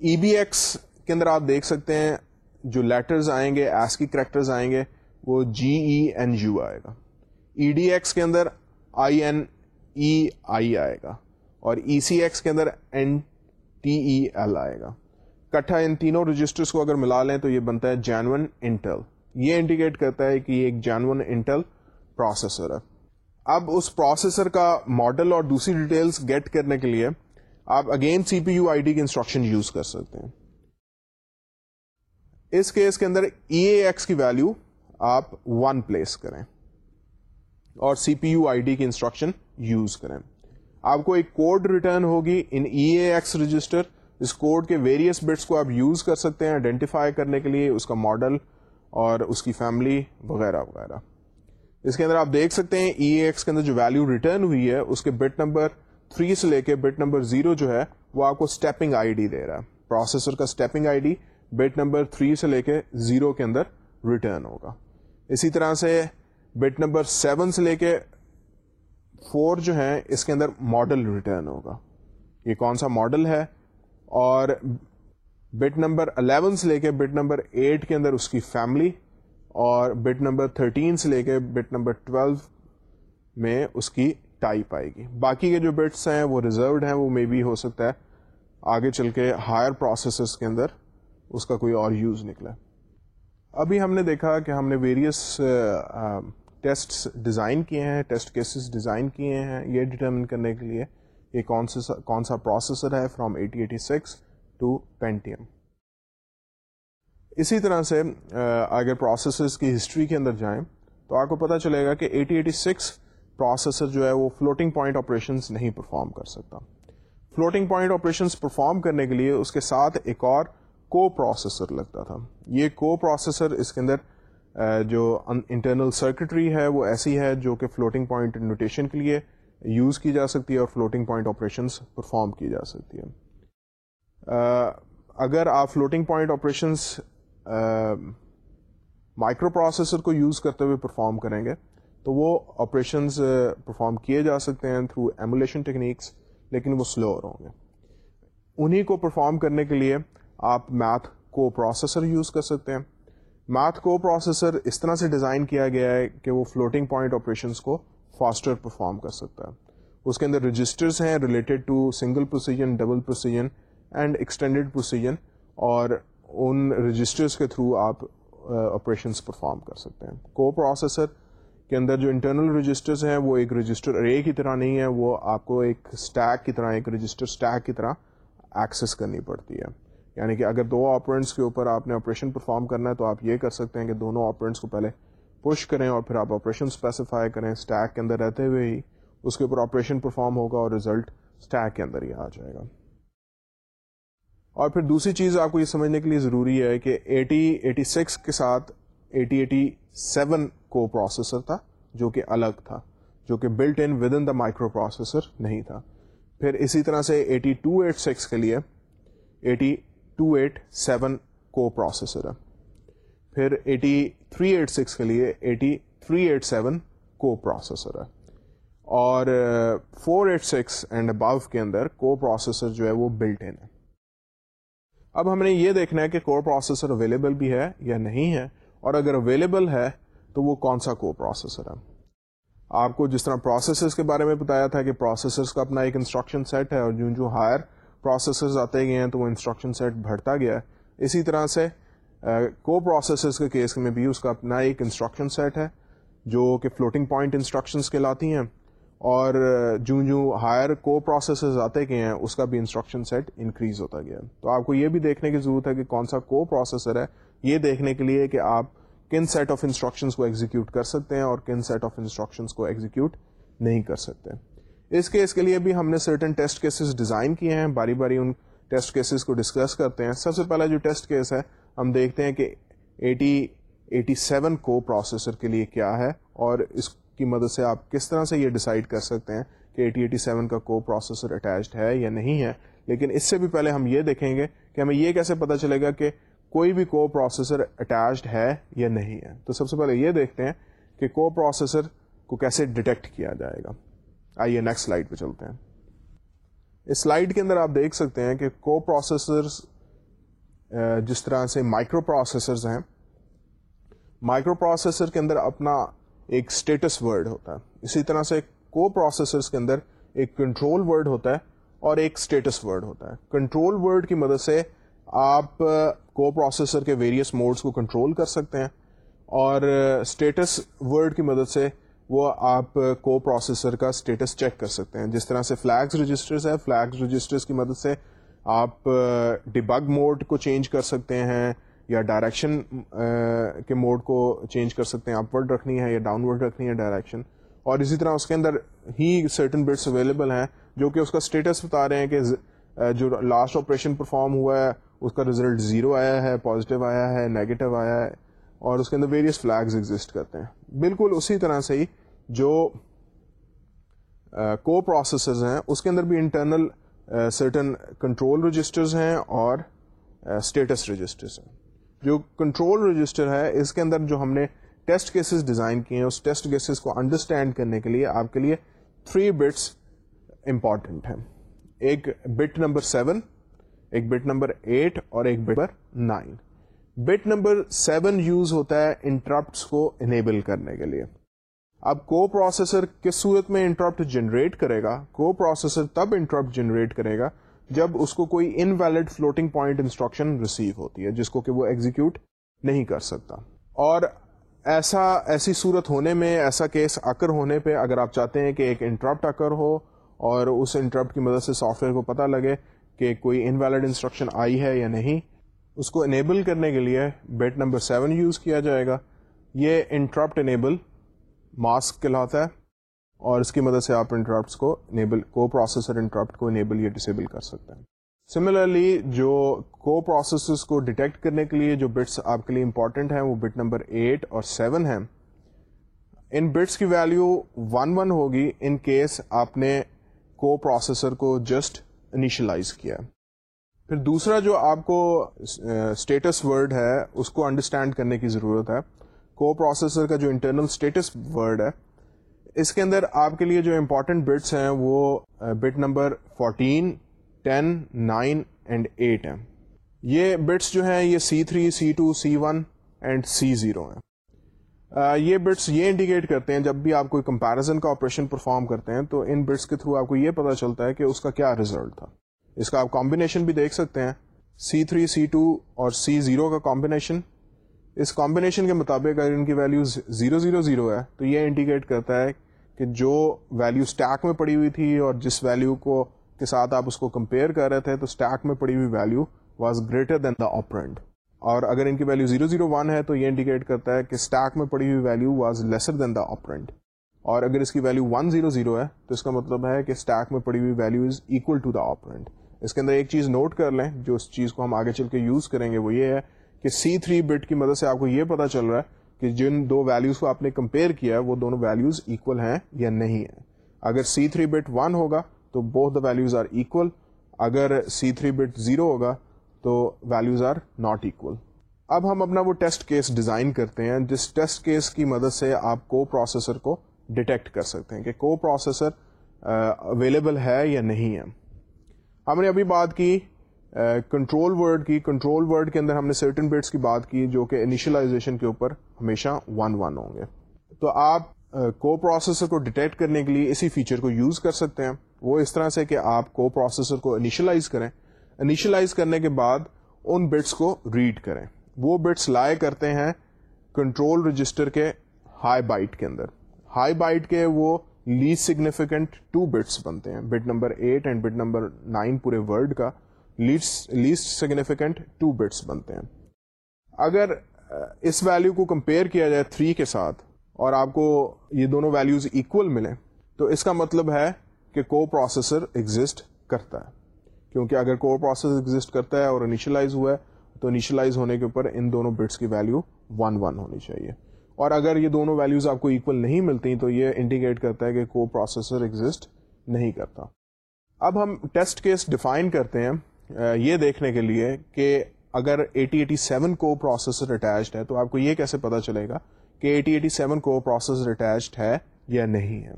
ای بی ایکس کے اندر آپ دیکھ سکتے ہیں جو لیٹرز آئیں گے ایس کی کریکٹرز آئیں گے، وہ جی ای این یو آئے گا. ای ڈی ایکس کے اندر آئی این ای آئی آئے گا اور ای سی ایکس کے اندر این ٹی ای ایل آئے گا. کٹھا ان تینوں رجسٹرز کو اگر ملا لیں تو یہ بنتا ہے جینون انٹل یہ انڈیکیٹ کرتا ہے کہ یہ ایک جینون انٹل پروسیسر ہے. اب اس پروسیسر کا ماڈل اور دوسری ڈیٹیلز گیٹ کرنے کے لیے آپ again C P U I D کی انسٹرکشن یوز کر سکتے ہیں. اس کیس کے اندر ای اے ایکس کی ویلو آپ ون پلیس کریں اور C P U I D کی انسٹرکشن یوز کریں. آپ کو ایک کوڈ ریٹرن ہوگی in E A X register us code کے ویریس بٹس کو آپ یوز کر سکتے ہیں آئیڈینٹیفائی کرنے کے لیے، اس کا ماڈل اور اس کی فیملی وغیرہ وغیرہ۔ اس کے اندر آپ دیکھ سکتے ہیں ای اے ایکس کے اندر جو ویلو ریٹرن ہوئی ہے، اس کے بٹ نمبر 3 سے لے کے بٹ نمبر 0 جو ہے، وہ آپ کو اسٹیپنگ آئی ڈی دے رہا ہے۔ پروسیسر کا stepping I D bit number 3 سے لے کے 0 کے اندر ریٹرن ہوگا۔ اسی طرح سے بٹ نمبر 7 سے لے کے فور جو ہے اس کے اندر ماڈل ریٹرن ہوگا۔ یہ کون سا ماڈل ہے؟ اور بٹ نمبر 11 سے لے کے بٹ نمبر 8 کے اندر اس کی فیملی اور بٹ نمبر 13 سے لے کے بٹ نمبر 12 میں اس کی ٹائپ آئے گی۔ باقی کے جو بٹس ہیں وہ ریزروڈ ہیں، وہ مے بھی ہو سکتا ہے آگے چل کے ہائر پروسیسز کے اندر اس کا کوئی اور یوز نکلا۔ ابھی ہم نے دیکھا کہ ہم نے ویریس ٹیسٹ ڈیزائن کیے ہیں ٹیسٹ کیسز ڈیزائن کیے ہیں، یہ ڈٹرمن کرنے کے لیے۔ یہ کون سا کون سا پروسیسر ہے from eighty eighty six to Pentium اسی طرح سے اگر پروسیسرز کی ہسٹری کے اندر جائیں، تو آپ کو پتا چلے گا کہ ایٹی ایٹی سکس پروسیسر جو ہے وہ فلوٹنگ پوائنٹ آپریشن نہیں پرفارم کر سکتا۔ فلوٹنگ پوائنٹ آپریشن پرفارم کرنے کے لیے اس کے ساتھ ایک اور کو پروسیسر لگتا تھا۔ یہ کو پروسیسر اس کے اندر جو انٹرنل سرکٹری ہے، وہ ایسی ہے جو کہ فلوٹنگ پوائنٹ نوٹیشن کے لیے یوز کی جا سکتی ہے اور فلوٹنگ پوائنٹ آپریشن پرفارم کی جا سکتی ہے۔ اگر آپ floating point operations microprocessor کو یوز کرتے ہوئے پرفارم کریں گے، تو وہ آپریشنز پرفارم کیے جا سکتے ہیں تھرو ایمولیشن ٹیکنیکس لیکن وہ سلو ہوں گے۔ انہی کو پرفارم کرنے کے لیے آپ میتھ کو پروسیسر یوز کر سکتے ہیں۔ میتھ کو پروسیسر اس طرح سے ڈیزائن کیا گیا ہے کہ وہ فلوٹنگ پوائنٹ آپریشنس کو فاسٹر پرفارم کر سکتا ہے اس کے اندر رجسٹرز ہیں related to single precision double precision and extended precision اور ان رجسٹرز کے تھرو آپ آپریشنس پرفارم کر سکتے ہیں کو پروسیسر کے اندر جو انٹرنل رجسٹرز ہیں وہ ایک رجسٹر ارے کی طرح نہیں ہے، وہ آپ کو ایک اسٹیک کی طرح، ایک رجسٹر اسٹیک کی طرح ایکسیس کرنی پڑتی ہے. یعنی کہ اگر دو آپرینٹس کے اوپر آپ نے آپریشن پرفارم کرنا ہے تو آپ یہ کر سکتے ہیں کہ دونوں آپرینٹس کو پہلے پش کریں اور پھر آپ آپریشن اسپیسیفائی کریں اسٹیک کے اندر رہتے ہوئے ہی، اس کے اوپر آپریشن پرفارم ہوگا اور ریزلٹ اسٹیک کے اندر ہی آ جائے گا۔ اور پھر دوسری چیز آپ کو یہ سمجھنے کے لیے ضروری ہے کہ ایٹی ایٹی سکس کے ساتھ ایٹی ایٹی سیون کو پروسیسر تھا، جو کہ الگ تھا، جو کہ built in with in the microprocessor نہیں تھا۔ پھر اسی طرح سے ایٹی ٹو ایٹ سکس کے لیے eighty two eight seven coprocessor ہے۔ پھر ایٹی تھری ایٹ سکس کے لیے eighty three eight seven coprocessor ہے اور four eight six and above کے اندر کو پروسیسر جو ہے وہ بلٹ ان ہے۔ اب ہم نے یہ دیکھنا ہے کہ کو پروسیسر اویلیبل بھی ہے یا نہیں ہے، اور اگر اویلیبل ہے تو وہ کون سا کو پروسیسر ہے۔ آپ کو جس طرح پروسیسرز کے بارے میں بتایا تھا کہ پروسیسرز کا اپنا ایک انسٹرکشن سیٹ ہے اور جو جو ہائر پروسیسرز آتے گئے ہیں تو وہ انسٹرکشن سیٹ بڑھتا گیا۔ ہے اسی طرح سے کو پروسیسرز کے کیس میں بھی اس کا اپنا ایک انسٹرکشن سیٹ ہے، جو کہ فلوٹنگ پوائنٹ انسٹرکشنس کے لاتی ہیں۔ اور جو جو ہائر کو پروسیسرز آتے گئے ہیں، اس کا بھی انسٹرکشن سیٹ انکریز ہوتا گیا۔ تو آپ کو یہ بھی دیکھنے کی ضرورت ہے کہ کون سا کو پروسیسر ہے۔ یہ دیکھنے کے لیے کہ آپ کن سیٹ آف انسٹرکشنس کو ایگزیکیوٹ کر سکتے ہیں اور کن سیٹ آف انسٹرکشنس کو ایگزیکیوٹ نہیں کر سکتے۔ اس کیس کے لیے بھی ہم نے سرٹن ٹیسٹ کیسز ڈیزائن کیے ہیں۔ باری باری ان ٹیسٹ کیسز کو ڈسکس کرتے ہیں۔ سب سے پہلا جو ٹیسٹ کیس ہے ہم دیکھتے ہیں کہ ایٹی ایٹی سیون کو پروسیسر کے لیے کیا ہے اور اس کی مدد سے آپ کس طرح سے یہ ڈیسائیڈ کر سکتے ہیں کہ ایٹی ایٹی سیون کا کو پروسیسر اٹیچڈ ہے یا نہیں ہے۔ لیکن اس سے بھی پہلے ہم یہ دیکھیں گے کہ ہمیں یہ کیسے پتا چلے گا کہ کوئی بھی کو پروسیسر اٹیچڈ ہے یا نہیں ہے۔ تو سب سے پہلے یہ دیکھتے ہیں کہ کو پروسیسر کو کیسے ڈیٹیکٹ کیا جائے گا۔ آئیے نیکسٹ سلائڈ پہ چلتے ہیں۔ اس سلائڈ کے اندر آپ دیکھ سکتے ہیں کہ کو پروسیسر جس طرح سے مائکرو پروسیسرز ہیں مائکرو پروسیسر کے اندر اپنا ایک اسٹیٹس ورڈ ہوتا ہے۔ اسی طرح سے کو پروسیسرز کے اندر ایک کنٹرول ورڈ ہوتا ہے اور ایک اسٹیٹس ورڈ ہوتا ہے۔ کنٹرول ورڈ کی مدد سے آپ کو پروسیسر کے ویریس موڈس کو کنٹرول کر سکتے ہیں اور اسٹیٹس ورڈ کی مدد سے وہ آپ کو پروسیسر کا اسٹیٹس چیک کر سکتے ہیں۔ جس طرح سے فلیگز رجسٹرز ہے فلیگز رجسٹرز کی مدد سے آپ ڈبگ موڈ کو چینج کر سکتے ہیں یا ڈائریکشن کے موڈ کو چینج کر سکتے ہیں اپ ورڈ رکھنی ہے یا ڈاؤن ورڈ رکھنی ہے ڈائریکشن اور اسی طرح اس کے اندر ہی سرٹن بٹس اویلیبل ہیں جو کہ اس کا اسٹیٹس بتا رہے ہیں کہ جو لاسٹ آپریشن پرفارم ہوا ہے، اس کا ریزلٹ زیرو آیا ہے پازیٹیو آیا ہے نیگیٹو آیا ہے، اور اس کے اندر ویریس فلیگز ایگزٹ کرتے ہیں۔ بالکل اسی طرح سے ہی جو کو پروسیسرز ہیں، اس کے اندر بھی انٹرنل سرٹن کنٹرول رجسٹرز ہیں اور uh, اسٹیٹس رجسٹرز ہیں۔ جو کنٹرول رجسٹر ہے، اس کے اندر جو ہم نے ٹیسٹ کیسز ڈیزائن کیے ہیں، اس ٹیسٹ کیسز کو انڈرسٹینڈ کرنے کے لیے آپ کے لیے تھری بٹس امپورٹنٹ ہیں۔ ایک بٹ نمبر سیون ایک بٹ نمبر ایٹ اور ایک bit number nine bit number seven use ہوتا ہے انٹرپٹس کو انیبل کرنے کے لیے۔ اب کو پروسیسر کس صورت میں انٹرپٹ جنریٹ کرے گا؟ کو پروسیسر تب انٹرپٹ جنریٹ کرے گا جب اس کو کوئی invalid floating point instruction receive ہوتی ہے، جس کو کہ وہ ایگزیکیوٹ نہیں کر سکتا۔ اور ایسا، ایسی صورت ہونے میں، ایسا کیس اکر ہونے پہ اگر آپ چاہتے ہیں کہ ایک انٹرپٹ اکر ہو اور اس انٹرپٹ کی مدد سے سافٹ ویئر کو پتہ لگے کہ کوئی انویلڈ انسٹرکشن آئی ہے یا نہیں، اس کو انیبل کرنے کے لیے بیٹ نمبر سیون یوز کیا جائے گا۔ یہ انٹرپٹ انیبل ماسک کہلاتا ہے اور اس کی مدد سے آپ انٹرپٹس کو انیبل کو پروسیسر انٹرپٹ کو انیبل یا ڈسیبل کر سکتے ہیں۔ سملرلی جو کو پروسیسز کو ڈیٹیکٹ کرنے کے لیے جو بٹس آپ کے لیے امپورٹنٹ ہیں، وہ بٹ نمبر ایٹ اور سیون ہیں۔ ان بٹس کی ویلو ون ون ہوگی ان کیس آپ نے کو پروسیسر کو جسٹ انیشلائز کیا پھر دوسرا جو آپ کو uh, اسٹیٹس ورڈ ہے، اس کو انڈرسٹینڈ کرنے کی ضرورت ہے۔ کو پروسیسر کا جو انٹرنل اسٹیٹس ورڈ ہے، اس کے اندر آپ کے لیے جو امپورٹنٹ بٹس ہیں وہ bit number fourteen ten nine and eight ہیں. یہ بٹس جو ہیں یہ C three C two C one and C zero ہیں. Uh, یہ بٹس یہ انڈیکیٹ کرتے ہیں جب بھی آپ کوئی کمپیرزن کا آپریشن پرفارم کرتے ہیں تو ان بٹس کے تھرو آپ کو یہ پتا چلتا ہے کہ اس کا کیا ریزلٹ تھا. اس کا آپ کمبینیشن بھی دیکھ سکتے ہیں. سی تھری سی ٹو اور سی زیرو کا کمبینیشن اس کمبینیشن کے مطابق اگر ان کی ویلو زیرو زیرو زیرو ہے، تو یہ انڈیکیٹ کرتا ہے کہ جو ویلو اسٹیک میں پڑی ہوئی تھی اور جس ویلو کو کے ساتھ آپ اس کو کمپیئر کر رہے تھے، تو اسٹیک میں پڑی ہوئی value was greater than the operand اور اگر ان کی ویلو زیرو زیرو ون ہے، تو یہ انڈیکیٹ کرتا ہے کہ اسٹیک میں پڑی ہوئی value was lesser than the operand اور اگر اس کی ویلو ون زیرو زیرو ہے، تو اس کا مطلب ہے کہ اسٹیک میں پڑی ہوئی value is equal to the operand اس کے اندر ایک چیز نوٹ کر لیں، جو اس چیز کو ہم آگے چل کے یوز کریں گے، وہ یہ ہے کہ سی تھری بٹ کی مدد سے آپ کو یہ پتا چل رہا ہے کہ جن دو ویلوز کو آپ نے کمپیئر کیا ہے، وہ دونوں ویلوز اکول ہیں یا نہیں ہیں۔ اگر سی تھری بٹ ون ہوگا تو بہت دا ویلوز آر اکول اگر سی تھری بٹ زیرو ہوگا تو ویلوز آر ناٹ اکول اب ہم اپنا وہ ٹیسٹ کیس ڈیزائن کرتے ہیں، جس ٹیسٹ کیس کی مدد سے آپ کو پروسیسر کو ڈیٹیکٹ کر سکتے ہیں کہ کو پروسیسر اویلیبل ہے یا نہیں ہے۔ ہم نے ابھی بات کی کنٹرول ورڈ کی، کنٹرول ورڈ کے اندر ہم نے سرٹن بٹس کی بات کی جو کہ انیشلائزیشن کے اوپر ہمیشہ ون ون ہوں گے۔ تو آپ کو پروسیسر کو ڈیٹیکٹ کرنے کے لیے اسی فیچر کو یوز کر سکتے ہیں۔ وہ اس طرح سے کہ آپ کو پروسیسر کو انیشلائز کریں۔ انیشلائز کرنے کے بعد ان بٹس کو ریڈ کریں۔ وہ بٹس لائے کرتے ہیں کنٹرول رجسٹر کے ہائی بائٹ کے اندر۔ ہائی بائٹ کے وہ لیسٹ سگنیفیکینٹ ٹو بٹس بنتے ہیں۔ Bit number eight and bit number nine پورے ورڈ کا۔ لیسٹ سگنیفیکینٹ ٹو بٹس بنتے ہیں۔ اگر اس ویلو کو کمپیئر کیا جائے تھری کے ساتھ اور آپ کو یہ دونوں ویلوز اکول ملیں، تو اس کا مطلب ہے کہ کو پروسیسر ایگزٹ کرتا ہے۔ کیونکہ اگر کو پروسیسر ایگزٹ کرتا ہے اور انیشلائز ہوا ہے، تو انیشلائز ہونے کے اوپر ان دونوں بٹس کی ویلو ون ون ہونی چاہیے۔ اور اگر یہ دونوں ویلوز آپ کو اکول نہیں ملتی تو یہ انڈیکیٹ کرتا ہے کہ کو پروسیسر ایگزٹ نہیں کرتا۔ اب ہم ٹیسٹ کیس ڈیفائن کرتے ہیں۔ یہ دیکھنے کے لیے کہ اگر eighty eighty seven coprocessor attached ہے تو آپ کو یہ کیسے پتا چلے گا کہ eighty eighty seven coprocessor attached ہے یا نہیں ہے۔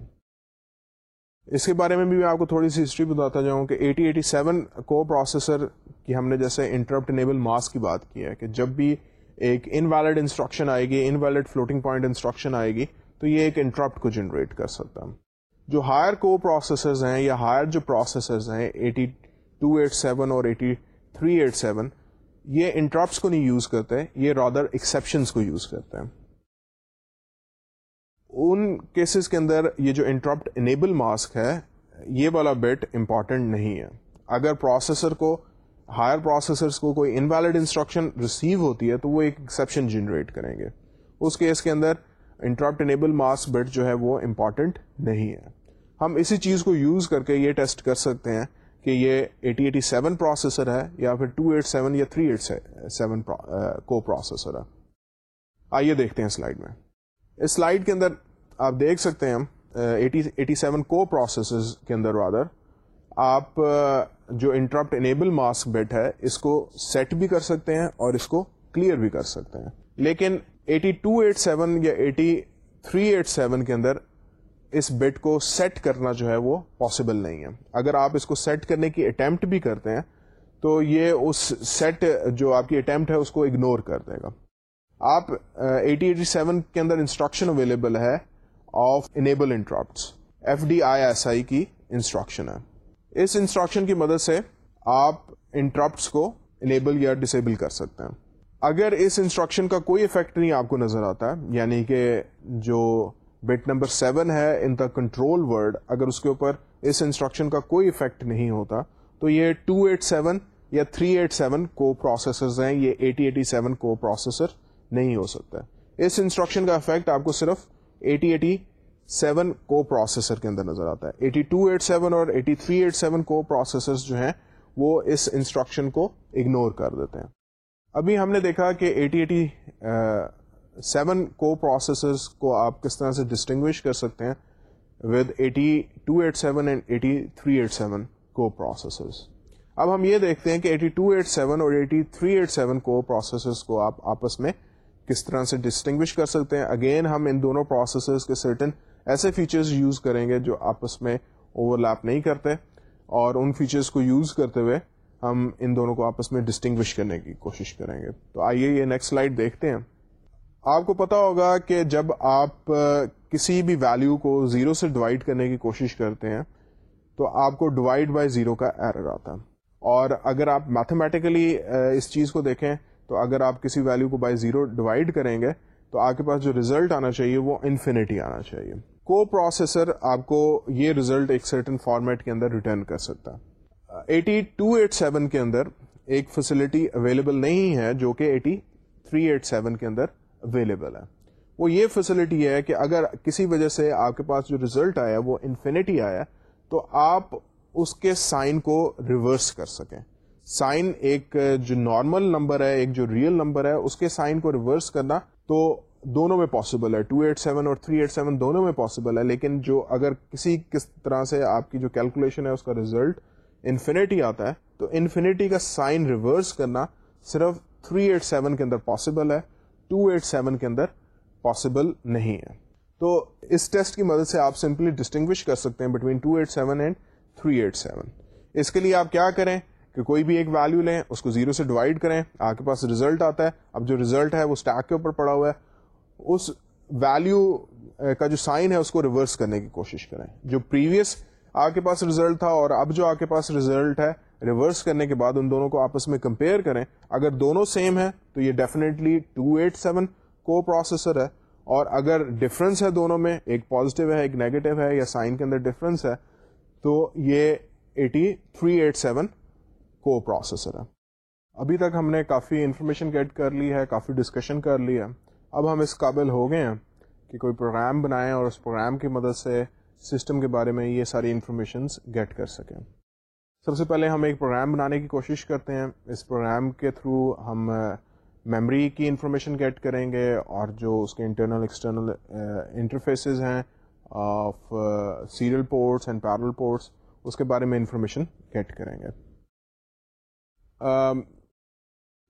اس کے بارے میں بھی میں آپ کو تھوڑی سی ہسٹری بتاتا جاؤں کہ ایٹی ایٹی سیون کو پروسیسر کی ہم نے جیسے انٹرپٹ انیبل ماس کی بات کی ہے کہ جب بھی ایک انویلڈ انسٹرکشن آئے گی انویلڈ فلوٹنگ پوائنٹ انسٹرکشن آئے گی، تو یہ ایک انٹرپٹ کو جنریٹ کر سکتا۔ ہے جو ہائر کو پروسیسرز ہیں یا ہائر جو پروسیسرز ہیں ایٹی ٹو ایٹ سیون اور ایٹی تھری ایٹ سیون، یہ انٹرپٹس کو نہیں یوز کرتے، یہ رادر ایکسیپشنس کو یوز کرتے ہیں۔ ان کیسز کے اندر یہ جو انٹرپٹ انیبل ماسک ہے، یہ والا بٹ امپورٹنٹ نہیں ہے۔ اگر پروسیسر کو، ہائر پروسیسرس کو کوئی انویلڈ انسٹرکشن ریسیو ہوتی ہے، تو وہ ایک ایکسیپشن جنریٹ کریں گے۔ اس کیس کے اندر انٹرپٹ انیبل ماسک بٹ جو ہے، وہ امپورٹنٹ نہیں ہے۔ ہم اسی چیز کو یوز کر کے یہ ٹیسٹ کر سکتے ہیں۔ کہ یہ ایٹی ایٹی سیون پروسیسر ہے یا پھر ٹو ایٹ سیون یا تھری ایٹ سیون کو پروسیسر ہے۔ آئیے دیکھتے ہیں سلائڈ میں۔ اس سلائڈ کے اندر آپ دیکھ سکتے ہیں ہم ایٹی سیون کو پروسیسر کے اندر رادر آپ جو انٹرپٹ انیبل ماسک بیٹ ہے، اس کو سیٹ بھی کر سکتے ہیں اور اس کو کلیئر بھی کر سکتے ہیں۔ لیکن ایٹی ٹو ایٹ سیون یا ایٹی تھری ایٹ سیون کے اندر اس بیٹ کو سیٹ کرنا جو ہے وہ پاسبل نہیں ہے۔ اگر آپ اس کو سیٹ کرنے کی اٹمپٹ بھی کرتے ہیں، تو یہ اس سیٹ جو آپ کی اٹمپٹ ہے اس کو اگنور کر دے گا۔ آپ ایٹی ایٹی سیون کے اندر انسٹرکشن اویلیبل ہے of enable interrupts F D I S I کی انسٹرکشن ہے۔ اس انسٹرکشن کی مدد سے آپ انٹرپٹس کو انیبل یا ڈسیبل کر سکتے ہیں۔ اگر اس انسٹرکشن کا کوئی افیکٹ نہیں آپ کو نظر آتا ہے یعنی کہ جو بٹ نمبر سیون ہے ان دا کنٹرول ورڈ، اگر اس کے اوپر اس انسٹرکشن کا کوئی افیکٹ نہیں ہوتا، تو یہ ٹو ایٹ سیون یا three eight seven coprocessors ہیں، یہ ایٹی ایٹی سیون کو پروسیسر نہیں ہو سکتا۔ اس انسٹرکشن کا افیکٹ آپ کو صرف ایٹی ایٹی سیون کو پروسیسر کے اندر نظر آتا ہے۔ ایٹی ٹو ایٹ سیون اور eighty three eight seven coprocessor جو ہیں، وہ اس انسٹرکشن کو اگنور کر دیتے ہیں۔ ابھی ہم نے دیکھا کہ eighty eighty seven coprocessors کو آپ کس طرح سے ڈسٹنگوش کر سکتے ہیں with eighty two eight seven and eighty three eight seven coprocessors اب ہم یہ دیکھتے ہیں کہ ایٹی ٹو ایٹ سیون اور eighty three eight seven coprocessors کو آپ آپس میں کس طرح سے ڈسٹنگوش کر سکتے ہیں؟ اگین ہم ان دونوں پروسیسرز کے سرٹن ایسے فیچرز یوز کریں گے جو آپس میں اوور لیپ نہیں کرتے اور ان فیچرز کو یوز کرتے ہوئے ہم ان دونوں کو آپس میں ڈسٹنگوش کرنے کی کوشش کریں گے. تو آئیے یہ نیکسٹ سلائڈ دیکھتے ہیں. آپ کو پتا ہوگا کہ جب آپ کسی بھی ویلو کو زیرو سے ڈیوائڈ کرنے کی کوشش کرتے ہیں، تو آپ کو ڈیوائڈ بائی زیرو کا ایرر آتا ہے۔ اور اگر آپ میتھمیٹیکلی اس چیز کو دیکھیں، تو اگر آپ کسی ویلو کو بائی زیرو ڈیوائڈ کریں گے، تو آپ کے پاس جو ریزلٹ آنا چاہیے وہ انفینٹی آنا چاہیے۔ کو پروسیسر آپ کو یہ ریزلٹ ایک سرٹن فارمیٹ کے اندر ریٹرن کر سکتا ایٹی ٹو ایٹ سیون کے اندر ایک فیسلٹی اویلیبل نہیں ہے جو کہ ایٹی تھری ایٹ سیون کے اندر اویلیبل ہے وہ یہ فیسلٹی ہے کہ اگر کسی وجہ سے آپ کے پاس جو ریزلٹ آیا وہ انفینٹی آیا تو آپ اس کے سائن کو ریورس کر سکیں۔ سائن ایک جو نارمل نمبر ہے، ایک جو ریئل نمبر ہے، اس کے سائن کو ریورس کرنا تو دونوں میں پاسبل ہے۔ ٹو ایٹ سیون اور تھری ایٹ سیون دونوں میں پاسبل ہے، لیکن جو اگر کسی کس طرح سے آپ کی جو کیلکولیشن ہے، اس کا ریزلٹ انفینٹی آتا ہے، تو انفینٹی کا سائن ریورس کرنا صرف تھری ایٹ سیون کے اندر پاسبل ہے۔ ٹو ایٹ سیون کے اندر پاسبل نہیں ہے۔ تو اس ٹیسٹ کی مدد سے آپ سمپلی ڈسٹنگوش کر سکتے ہیں between two eight seven and three eight seven. اس کے لیے آپ کیا کریں کہ کوئی بھی ایک ویلو لیں، اس کو زیرو سے ڈیوائڈ کریں۔ آپ کے پاس ریزلٹ آتا ہے۔ اب جو ریزلٹ ہے، وہ اسٹیک کے اوپر پڑا ہوا ہے۔ اس ویلو کا جو سائن ہے، اس کو ریورس کرنے کی کوشش کریں۔ جو پریویس آپ کے پاس ریزلٹ تھا اور اب جو آپ کے پاس ریزلٹ ہے ریورس کرنے کے بعد ان دونوں کو آپس میں کمپیئر کریں، اگر دونوں سیم ہے تو یہ definitely two eight seven coprocessor ہے۔ اور اگر ڈفرنس ہے دونوں میں، ایک پازیٹیو ہے، ایک نیگیٹو ہے، یا سائن کے اندر ڈفرنس ہے، تو یہ eighty three eight seven coprocessor ہے۔ ابھی تک ہم نے کافی انفارمیشن گیٹ کر لی ہے، کافی ڈسکشن کر لی ہے۔ اب ہم اس قابل ہو گئے ہیں کہ کوئی پروگرام بنائیں اور اس پروگرام کی مدد سے سسٹم کے بارے میں یہ ساری انفارمیشنز گیٹ کر سکیں۔ سب سے پہلے ہم ایک پروگرام بنانے کی کوشش کرتے ہیں۔ اس پروگرام کے تھرو ہم میمری کی انفارمیشن گیٹ کریں گے اور جو اس کے انٹرنل ایکسٹرنل انٹرفیسز ہیں of serial ports and parallel ports اس کے بارے میں انفارمیشن گیٹ کریں گے۔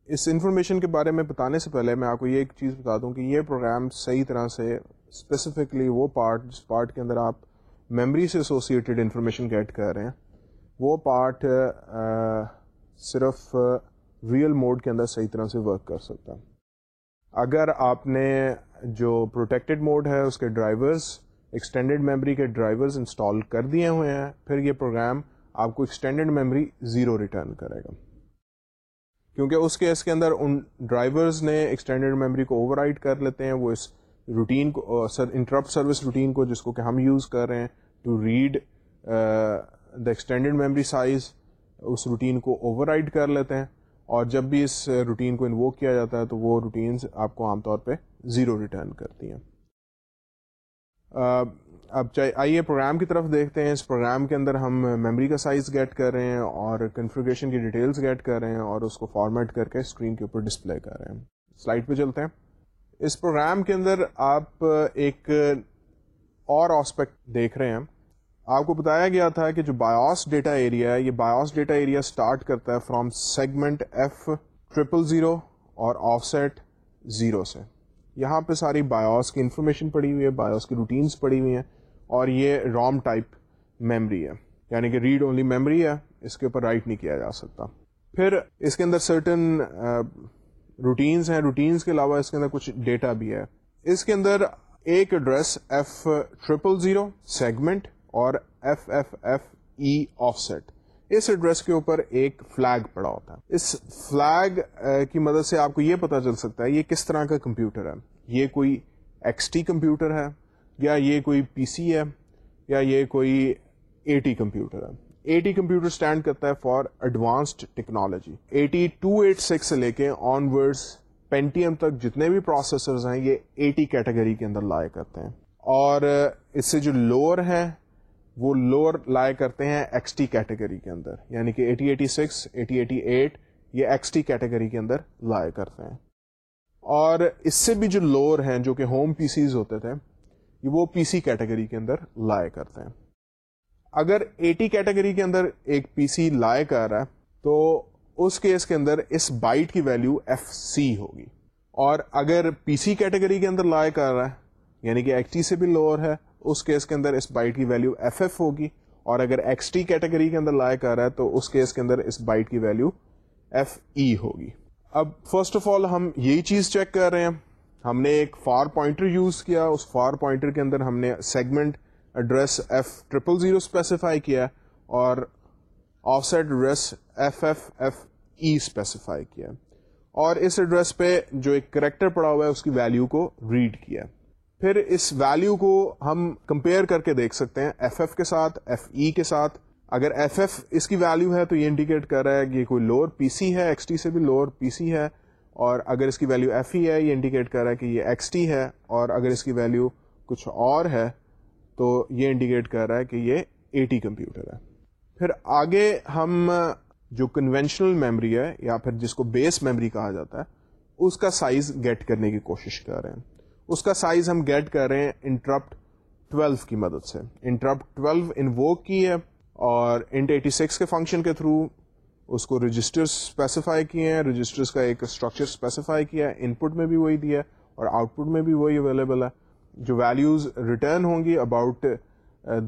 اس انفارمیشن کے بارے میں بتانے سے پہلے میں آپ کو یہ ایک چیز بتا دوں کہ یہ پروگرام صحیح طرح سے اسپیسیفکلی وہ پارٹ جس پارٹ کے اندر آپ میمری سے ایسوسیٹیڈ انفارمیشن گیٹ کر رہے ہیں۔ وہ پارٹ صرف ریئل موڈ کے اندر صحیح طرح سے ورک کر سکتا اگر آپ نے جو پروٹیکٹڈ موڈ ہے، اس کے ڈرائیورز ایکسٹینڈیڈ میموری کے ڈرائیورز انسٹال کر دیے ہوئے ہیں، پھر یہ پروگرام آپ کو ایکسٹینڈیڈ میموری زیرو ریٹرن کرے گا۔ کیونکہ اس کیس کے اندر ان ڈرائیورز نے ایکسٹینڈیڈ میموری کو اوور کر لیتے ہیں، وہ اس روٹین کو سر انٹرپٹ سروس روٹین کو، جس کو کہ ہم یوز کر رہے ہیں to read the extended memory size us routine کو اوور کر لیتے ہیں اور جب بھی اس روٹین کو انووک کیا جاتا ہے تو وہ روٹینز آپ کو عام طور پہ زیرو ریٹرن کرتی ہیں۔ اب چاہے آئیے پروگرام کی طرف دیکھتے ہیں۔ اس پروگرام کے اندر ہم میموری کا سائز گیٹ کر رہے ہیں اور کنفیگریشن کی ڈیٹیلز گیٹ کر رہے ہیں اور اس کو فارمیٹ کر کے اسکرین کے اوپر ڈسپلے کر رہے ہیں۔ سلائڈ پہ چلتے ہیں۔ اس پروگرام کے اندر آپ ایک اور آسپیکٹ دیکھ رہے ہیں۔ آپ کو بتایا گیا تھا کہ جو بایوس ڈیٹا ایریا ہے، یہ بایوس ڈیٹا ایریا اسٹارٹ کرتا ہے from segment F triple zero اور آف سیٹ زیرو سے۔ یہاں پہ ساری بایوس کی انفارمیشن پڑی ہوئی ہے بایوس کی روٹینس پڑی ہوئی ہیں اور یہ روم ٹائپ میمری ہے۔ یعنی کہ ریڈ اونلی میمری ہے، اس کے اوپر رائٹ نہیں کیا جا سکتا۔ پھر اس کے اندر سرٹن روٹینس uh, ہیں۔ روٹینس کے علاوہ اس کے اندر کچھ ڈیٹا بھی ہے۔ اس کے اندر ایک address F triple zero segment اور F F F E offset اس ایڈریس کے اوپر ایک فلیگ پڑا ہوتا ہے۔ اس فلیگ کی مدد سے آپ کو یہ پتا چل سکتا ہے یہ کس طرح کا کمپیوٹر ہے۔ یہ کوئی ایکس ٹی کمپیوٹر ہے یا یہ کوئی پی سی ہے یا یہ کوئی اے ٹی کمپیوٹر ہے۔ اے ٹی کمپیوٹر اسٹینڈ کرتا ہے for advanced technology A T two eight six سے لے کے آن ورڈ پینٹیم تک جتنے بھی پروسیسرز ہیں یہ اے ٹی کیٹیگری کے اندر لائے کرتے ہیں۔ اور اس سے جو لوور ہیں وہ لوور لائے کرتے ہیں ایکس ٹی کیٹیگری کے اندر. یعنی کہ eighty eighty six eighty eighty eight یہ ایکس ٹی کیٹیگری کے اندر لائے کرتے ہیں. اور اس سے بھی جو لوور ہیں، جو کہ ہوم پی سیز ہوتے تھے وہ پی سی کیٹیگری کے اندر لائے کرتے ہیں. اگر ایٹی کیٹیگری کے اندر ایک پی سی لائے کر رہا ہے، تو اس کیس کے اندر اس بائٹ کی ویلو ایف سی ہوگی. اور اگر پی سی کیٹیگری کے اندر لائے کر رہا ہے یعنی کہ ایکس ٹی سے بھی لوور ہے اس کیس کے اندر اس بائٹ کی ویلو ایف ایف ہوگی اور اگر ایکس ٹی کیٹیگری کے اندر لائے کر رہا ہے تو اس کیس کے اندر اس بائٹ کی ویلو ایف ای ہوگی۔ اب فرسٹ آف آل ہم یہی چیز چیک کر رہے ہیں۔ ہم نے ایک فار پوائنٹر یوز کیا۔ اس فار پوائنٹر کے اندر ہم نے segment address F triple zero specify کیا اور offset address F F F E specify کیا اور اس ایڈریس پہ جو ایک کریکٹر پڑا ہوا ہے اس کی ویلو کو ریڈ کیا پھر اس ویلو کو ہم کمپیئر کر کے دیکھ سکتے ہیں ایف ایف کے ساتھ ایف ای کے ساتھ۔ اگر ایف ایف اس کی ویلو ہے تو یہ انڈیکیٹ کر رہا ہے کہ یہ کوئی لوور پی سی ہے ایکس ٹی سے بھی لوور پی سی ہے۔ اور اگر اس کی ویلو ایف ای ہے، یہ انڈیکیٹ کر رہا ہے کہ یہ ایکس ٹی ہے۔ اور اگر اس کی ویلو کچھ اور ہے، تو یہ انڈیکیٹ کر رہا ہے کہ یہ اے ٹی کمپیوٹر ہے۔ پھر آگے ہم جو کنونشنل میموری ہے یا پھر جس کو بیس میموری کہا جاتا ہے، اس کا سائز گیٹ کرنے کی کوشش کر رہے ہیں۔ اس کا سائز ہم گیٹ کر رہے ہیں انٹرپٹ 12 کی مدد سے۔ انٹرپٹ 12 انووک کی ہے اور انٹ ایٹی سکس کے فنکشن کے تھرو اس کو رجسٹر اسپیسیفائی کیے ہیں۔ رجسٹرس کا ایک اسٹرکچر اسپیسیفائی کیا ہے۔ ان پٹ میں بھی وہی دیا ہے اور آؤٹ پٹ میں بھی وہی اویلیبل ہے۔ جو ویلیوز ریٹرن ہوں گی about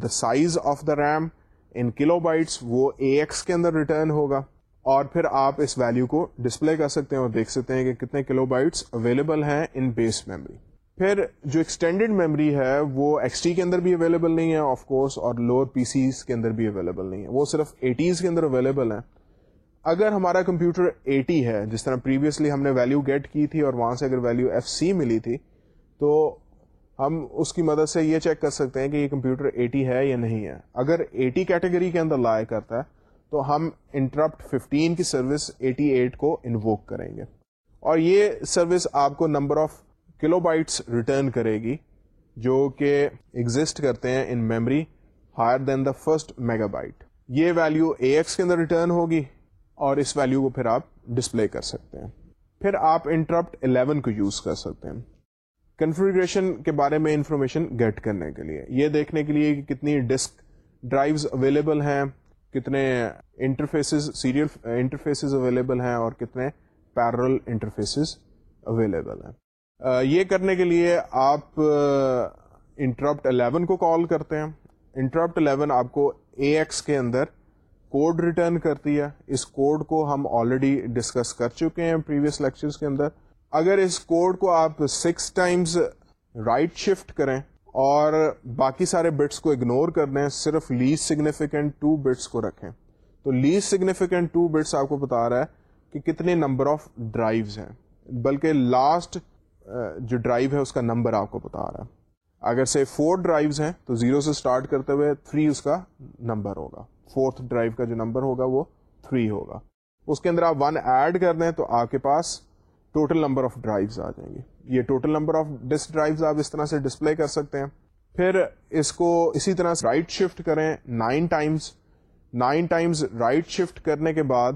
the size of the RAM in kilobytes وہ اے ایکس کے اندر ریٹرن ہوگا۔ اور پھر آپ اس ویلیو کو ڈسپلے کر سکتے ہیں اور دیکھ سکتے ہیں کہ کتنے کلو بائٹس اویلیبل ہیں ان بیس میموری پھر جو ایکسٹینڈیڈ میموری ہے، وہ ایکس ٹی کے اندر بھی اویلیبل نہیں ہے آف کورس اور لوور پی سیز کے اندر بھی اویلیبل نہیں ہے۔ وہ صرف ایٹیز کے اندر اویلیبل ہے اگر ہمارا کمپیوٹر ایٹی ہے، جس طرح پریویسلی ہم نے ویلو گیٹ کی تھی اور وہاں سے اگر ویلو ایف سی ملی تھی، تو ہم اس کی مدد سے یہ چیک کر سکتے ہیں کہ یہ کمپیوٹر ایٹی ہے یا نہیں ہے۔ اگر ایٹی کیٹیگری کے اندر لائے کرتا ہے، تو ہم انٹرپٹ ففٹین کی سروس ایٹی ایٹ کو انووک کریں گے۔ اور یہ سروس آپ کو number of kilobytes return کرے گی، جو کہ ایگزٹ کرتے ہیں in memory higher than the first megabyte یہ ویلو اے ایکس کے اندر ریٹرن ہوگی اور اس ویلو کو پھر آپ ڈسپلے کر سکتے ہیں۔ پھر آپ انٹرپٹ 11 کو یوز کر سکتے ہیں۔ کنفیگریشن کے بارے میں انفارمیشن گیٹ کرنے کے لیے۔ یہ دیکھنے کے لیے کہ کتنی ڈسک ڈرائیوز اویلیبل ہیں، کتنے انٹرفیسز سیریل انٹرفیسز اویلیبل ہیں اور کتنے پیرل انٹرفیسز اویلیبل ہیں۔ یہ کرنے کے لیے آپ انٹرپٹ 11 کو کال کرتے ہیں۔ انٹرپٹ 11 آپ کو اے ایکس کے اندر کوڈ ریٹرن کرتی ہے۔ اس کوڈ کو ہم آلریڈی ڈسکس کر چکے ہیں پریویس لیکچرز کے اندر۔ اگر اس کوڈ کو آپ سکس ٹائمز رائٹ شفٹ کریں اور باقی سارے بٹس کو اگنور کر دیں، صرف لیز سگنیفیکینٹ ٹو بٹس کو رکھیں۔ تو لیز سگنیفیکینٹ ٹو بٹس آپ کو بتا رہا ہے کہ کتنے نمبر آف ڈرائیوز ہیں۔ بلکہ لاسٹ جو ڈرائیو ہے اس کا نمبر آپ کو بتا رہا ہے۔ اگر سے فور ڈرائیوز ہیں، تو زیرو سے اسٹارٹ کرتے ہوئے تھری اس کا نمبر ہوگا۔ فورتھ ڈرائیو کا جو نمبر ہوگا، وہ تھری ہوگا۔ اس کے اندر آپ ون ایڈ کر دیں تو آپ کے پاس ٹوٹل نمبر آف ڈرائیوز آ جائیں گے۔ یہ total number of disk drives آپ اس طرح سے ڈسپلے کر سکتے ہیں۔ پھر اس کو اسی طرح رائٹ شفٹ کریں nine times nine times right shift کرنے کے بعد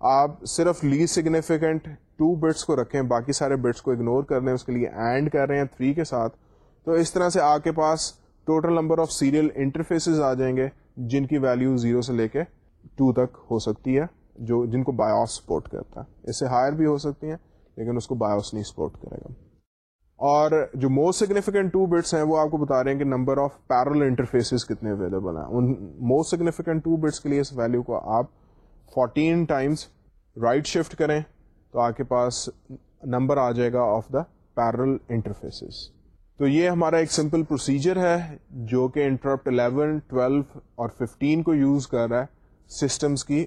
آپ صرف لی سگنیفیکینٹ ٹو بٹس کو رکھیں، باقی سارے بٹس کو اگنور کر لیں، اس کے لیے اینڈ کر رہے ہیں تھری کے ساتھ، تو اس طرح سے آپ کے پاس total number of serial interfaces آ جائیں گے، جن کی ویلیو زیرو سے لے کے ٹو تک ہو سکتی ہے، جو جن کو بایوس سپورٹ کرتا ہے۔ اس سے ہائر بھی ہو سکتی ہیں، لیکن اس کو بایوس نہیں سپورٹ کرے گا۔ اور جو موسٹ سگنیفیکینٹ ٹو بٹس ہیں، وہ آپ کو بتا رہے ہیں کہ نمبر آف پیرل انٹرفیسز کتنے اویلیبل ہیں۔ In most significant two bits کے لیے اس ویلیو کو آپ فورٹین ٹائمس رائٹ شفٹ کریں تو آپ کے پاس نمبر آ جائے گا آف دا پیرل انٹرفیسز تو یہ ہمارا ایک سمپل پروسیجر ہے جو کہ انٹرپٹ 11 12 اور 15 کو یوز کر رہا ہے سسٹمس کی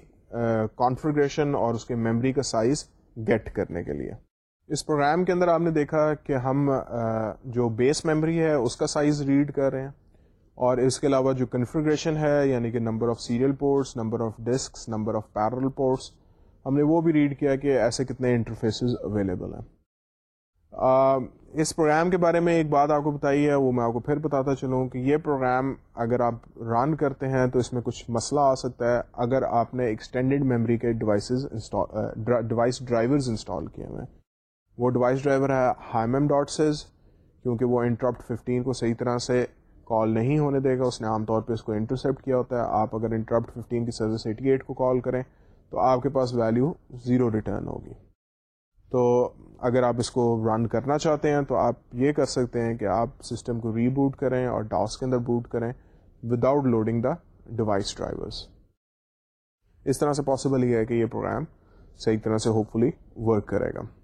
کانفیگریشن اور اس کے میموری کا سائز گیٹ کرنے کے لیے. اس پروگرام کے اندر آپ نے دیکھا کہ ہم جو بیس میموری ہے اس کا سائز ریڈ کر رہے ہیں. اور اس کے علاوہ جو کنفیگریشن ہے یعنی کہ number of serial ports number of disks number of parallel ports ہم نے وہ بھی ریڈ کیا کہ ایسے کتنے انٹرفیسز اویلیبل ہیں۔ اس پروگرام کے بارے میں ایک بات آپ کو بتائی ہے، وہ میں آپ کو پھر بتاتا چلوں کہ یہ پروگرام اگر آپ رن کرتے ہیں تو اس میں کچھ مسئلہ آ سکتا ہے اگر آپ نے ایکسٹینڈیڈ میموری کے devices install device drivers install کیے ہوئے وہ ڈیوائس ڈرائیور ہے ہائم ڈاٹ سیز کیونکہ وہ انٹرپٹ ففٹین کو صحیح طرح سے کال نہیں ہونے دے گا، اس نے عام طور پہ اس کو انٹرسیپٹ کیا ہوتا ہے۔ آپ اگر انٹرپٹ ففٹین کی سروس ایٹی ایٹ کو کال کریں تو آپ کے پاس ویلیو زیرو ریٹرن ہوگی۔ تو اگر آپ اس کو رن کرنا چاہتے ہیں تو آپ یہ کر سکتے ہیں کہ آپ سسٹم کو ری بوٹ کریں اور ڈاس کے اندر بوٹ کریں without loading the device drivers اس طرح سے پاسبل ہی ہے کہ یہ پروگرام صحیح طرح سے ہوپ فلی ورک کرے گا۔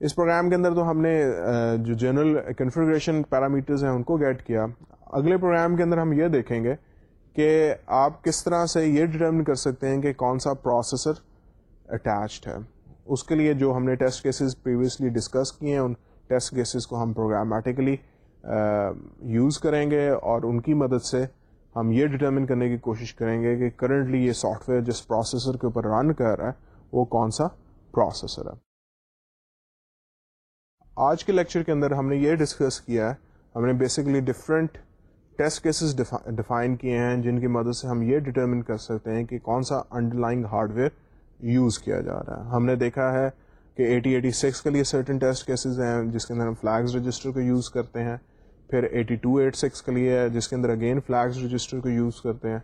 اس پروگرام کے اندر تو ہم نے جو جنرل کنفیگریشن پیرامیٹرز ہیں، ان کو گیٹ کیا۔ اگلے پروگرام کے اندر ہم یہ دیکھیں گے کہ آپ کس طرح سے یہ ڈٹرمن کر سکتے ہیں کہ کون سا پروسیسر اٹیچڈ ہے۔ اس کے لیے جو ہم نے ٹیسٹ کیسز پریویسلی ڈسکس کیے ہیں، ان ٹیسٹ کیسز کو ہم پروگرامیٹیکلی یوز کریں گے اور ان کی مدد سے ہم یہ ڈٹرمن کرنے کی کوشش کریں گے کہ کرنٹلی یہ سافٹ ویئر جس پروسیسر کے اوپر رن کر رہا ہے، وہ کون سا پروسیسر ہے۔ آج کے لیکچر کے اندر ہم نے یہ ڈسکس کیا ہے، ہم نے basically different test cases define کیے ہیں، جن کی مدد سے ہم یہ ڈٹرمن کر سکتے ہیں کہ کون سا underlying hardware use کیا جا رہا ہے۔ ہم نے دیکھا ہے کہ ایٹی ایٹی سکس کے لیے سرٹن ٹیسٹ کیسز ہیں، جس کے اندر ہم فلیگز رجسٹر کو یوز کرتے ہیں۔ پھر ایٹی ٹو ایٹ سکس کے لیے ہے، جس کے اندر اگین فلیگز رجسٹر کو یوز کرتے ہیں۔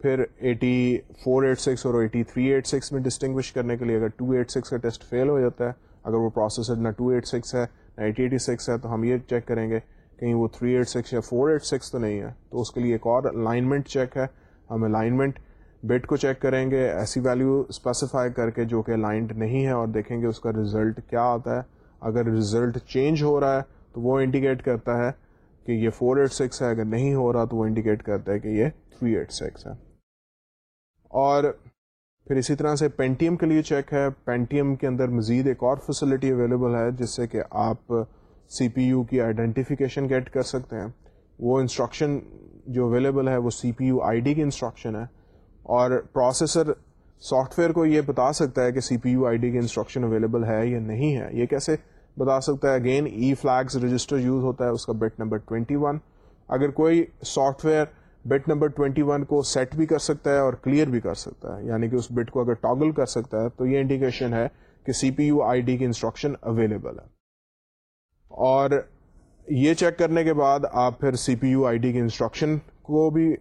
پھر ایٹی فور ایٹ سکس اور ایٹی تھری ایٹ سکس میں ڈسٹنگوش کرنے کے لیے اگر ٹو ایٹ سکس کا ٹیسٹ فیل ہو جاتا ہے اگر وہ پروسیسر نہ ٹو ایٹ سکس ہے، نہ ایٹی ایٹی سکس ہے، تو ہم یہ چیک کریں گے، کہیں وہ تھری ایٹ سکس یا فور ایٹ سکس تو نہیں ہے۔ تو اس کے لیے ایک اور الائنمنٹ چیک ہے۔ ہم الائنمنٹ بٹ کو چیک کریں گے، ایسی ویلیو اسپیسیفائی کر کے جو کہ لائنڈ نہیں ہے اور دیکھیں گے اس کا ریزلٹ کیا آتا ہے۔ اگر ریزلٹ چینج ہو رہا ہے، تو وہ انڈیکیٹ کرتا ہے کہ یہ فور ایٹ سکس ہے۔ اگر نہیں ہو رہا، تو وہ انڈیکیٹ کرتا ہے کہ یہ تھری ایٹ سکس ہے۔ اور پھر اسی طرح سے پینٹیم کے لیے چیک ہے۔ پینٹیم کے اندر مزید ایک اور فیسلٹی اویلیبل ہے، جس سے کہ آپ سی پی یو کی آئیڈینٹیفیکیشن گیٹ کر سکتے ہیں۔ وہ انسٹرکشن جو اویلیبل ہے، وہ C P U I D کی انسٹرکشن ہے۔ اور پروسیسر سافٹ ویئر کو یہ بتا سکتا ہے کہ C P U I D کی انسٹرکشن اویلیبل ہے یا نہیں ہے۔ یہ کیسے بتا سکتا ہے؟ Again E flags register use ہوتا ہے، اس کا بٹ نمبر 21 اگر کوئی سافٹ ویئر بٹ نمبر 21 کو سیٹ بھی کر سکتا ہے اور کلیئر بھی کر سکتا ہے۔ یعنی کہ اس بٹ کو اگر ٹاگل کر سکتا ہے تو یہ انڈیکیشن ہے کہ C P U I D کی انسٹرکشن اویلیبل ہے۔ اور یہ چیک کرنے کے بعد آپ پھر C P U I D کی انسٹرکشن کو بھی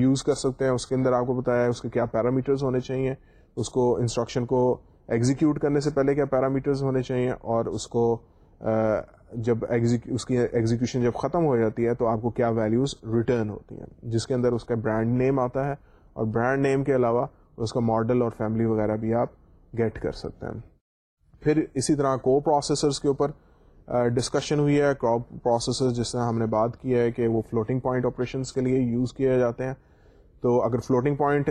یوز کر سکتے ہیں۔ اس کے اندر آپ کو بتایا ہے اس کے کیا پیرامیٹرز ہونے چاہیے۔ اس کو انسٹرکشن کو ایگزیکیوٹ کرنے سے پہلے کیا پیرامیٹرز ہونے چاہیے اور اس کو جب اس کی ایگزیکیوشن جب ختم ہو جاتی ہے تو آپ کو کیا ویلیوز ریٹرن ہوتی ہیں؟ جس کے اندر اس کا برانڈ نیم آتا ہے اور برانڈ نیم کے علاوہ اس کا ماڈل اور فیملی وغیرہ بھی آپ گیٹ کر سکتے ہیں۔ پھر اسی طرح کو پروسیسرز کے اوپر ڈسکشن ہوئی ہے۔ کراپ پروسیسر جس طرح ہم نے بات کی ہے کہ وہ فلوٹنگ پوائنٹ آپریشنس کے لیے یوز کیے جاتے ہیں۔ تو اگر فلوٹنگ پوائنٹ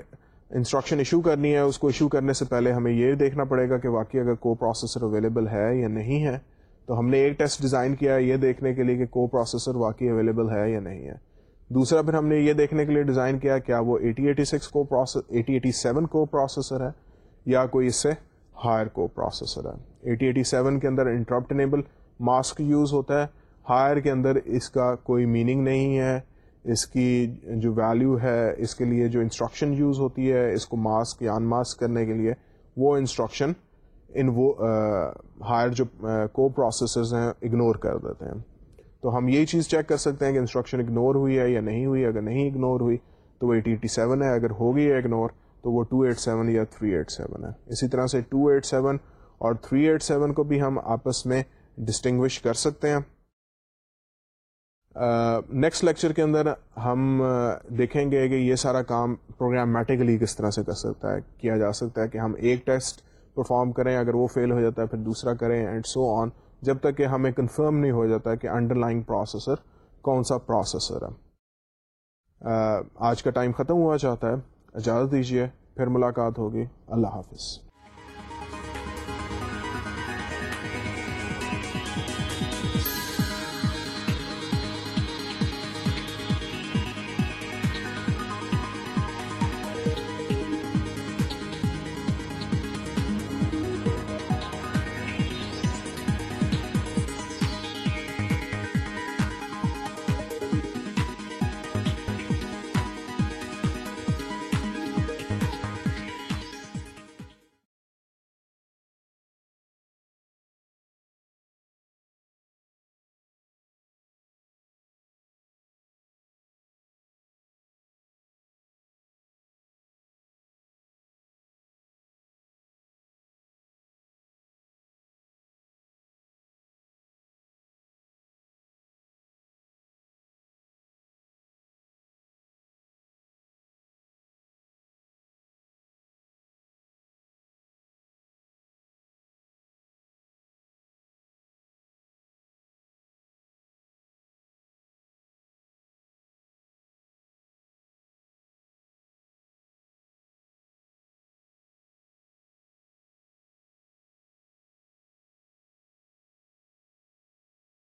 انسٹرکشن ایشو کرنی ہے، اس کو ایشو کرنے سے پہلے ہمیں یہ دیکھنا پڑے گا کہ واقعی اگر کو پروسیسر اویلیبل ہے یا نہیں ہے تو ہم نے ایک ٹیسٹ ڈیزائن کیا ہے یہ دیکھنے کے لیے کہ کو پروسیسر واقعی اویلیبل ہے یا نہیں ہے۔ دوسرا، پھر ہم نے یہ دیکھنے کے لیے ڈیزائن کیا کیا وہ ایٹی ایٹی سکس کو ایٹی ایٹی سیون کو پروسیسر ہے یا کوئی اس سے ہائر کو پروسیسر ہے۔ ایٹی ایٹی سیون کے اندر انٹرپٹ انیبل ماسک یوز ہوتا ہے۔ ہائر کے اندر اس کا کوئی میننگ نہیں ہے۔ اس کی جو ویلیو ہے، اس کے لیے جو انسٹرکشن یوز ہوتی ہے، اس کو ماسک یا ان ماسک کرنے کے لیے وہ انسٹرکشن ان وہ ہائر جو کو پروسیسرز ہیں اگنور کر دیتے ہیں۔ تو ہم یہی چیز چیک کر سکتے ہیں کہ انسٹرکشن اگنور ہوئی ہے یا نہیں ہوئی اگر نہیں اگنور ہوئی تو وہ ایٹی ایٹی سیون ہے۔ اگر ہوگی اگنور تو وہ ٹو ایٹ سیون یا تھری ایٹ سیون ہے۔ اسی طرح سے ٹو ایٹ سیون اور تھری ایٹ سیون کو بھی ہم آپس میں ڈسٹنگوش کر سکتے ہیں۔ نیکسٹ uh, لیکچر کے اندر ہم دیکھیں گے کہ یہ سارا کام پروگرامیٹیکلی کس طرح سے کر سکتا ہے کیا جا سکتا ہے کہ ہم ایک ٹیسٹ پرفارم کریں، اگر وہ فیل ہو جاتا ہے، پھر دوسرا کریں اینڈ سو آن جب تک کہ ہمیں کنفرم نہیں ہو جاتا کہ انڈر لائن پروسیسر کون سا پروسیسر ہے۔ آج کا ٹائم ختم ہوا چاہتا ہے۔ اجازت دیجیے پھر ملاقات ہوگی۔ اللہ حافظ۔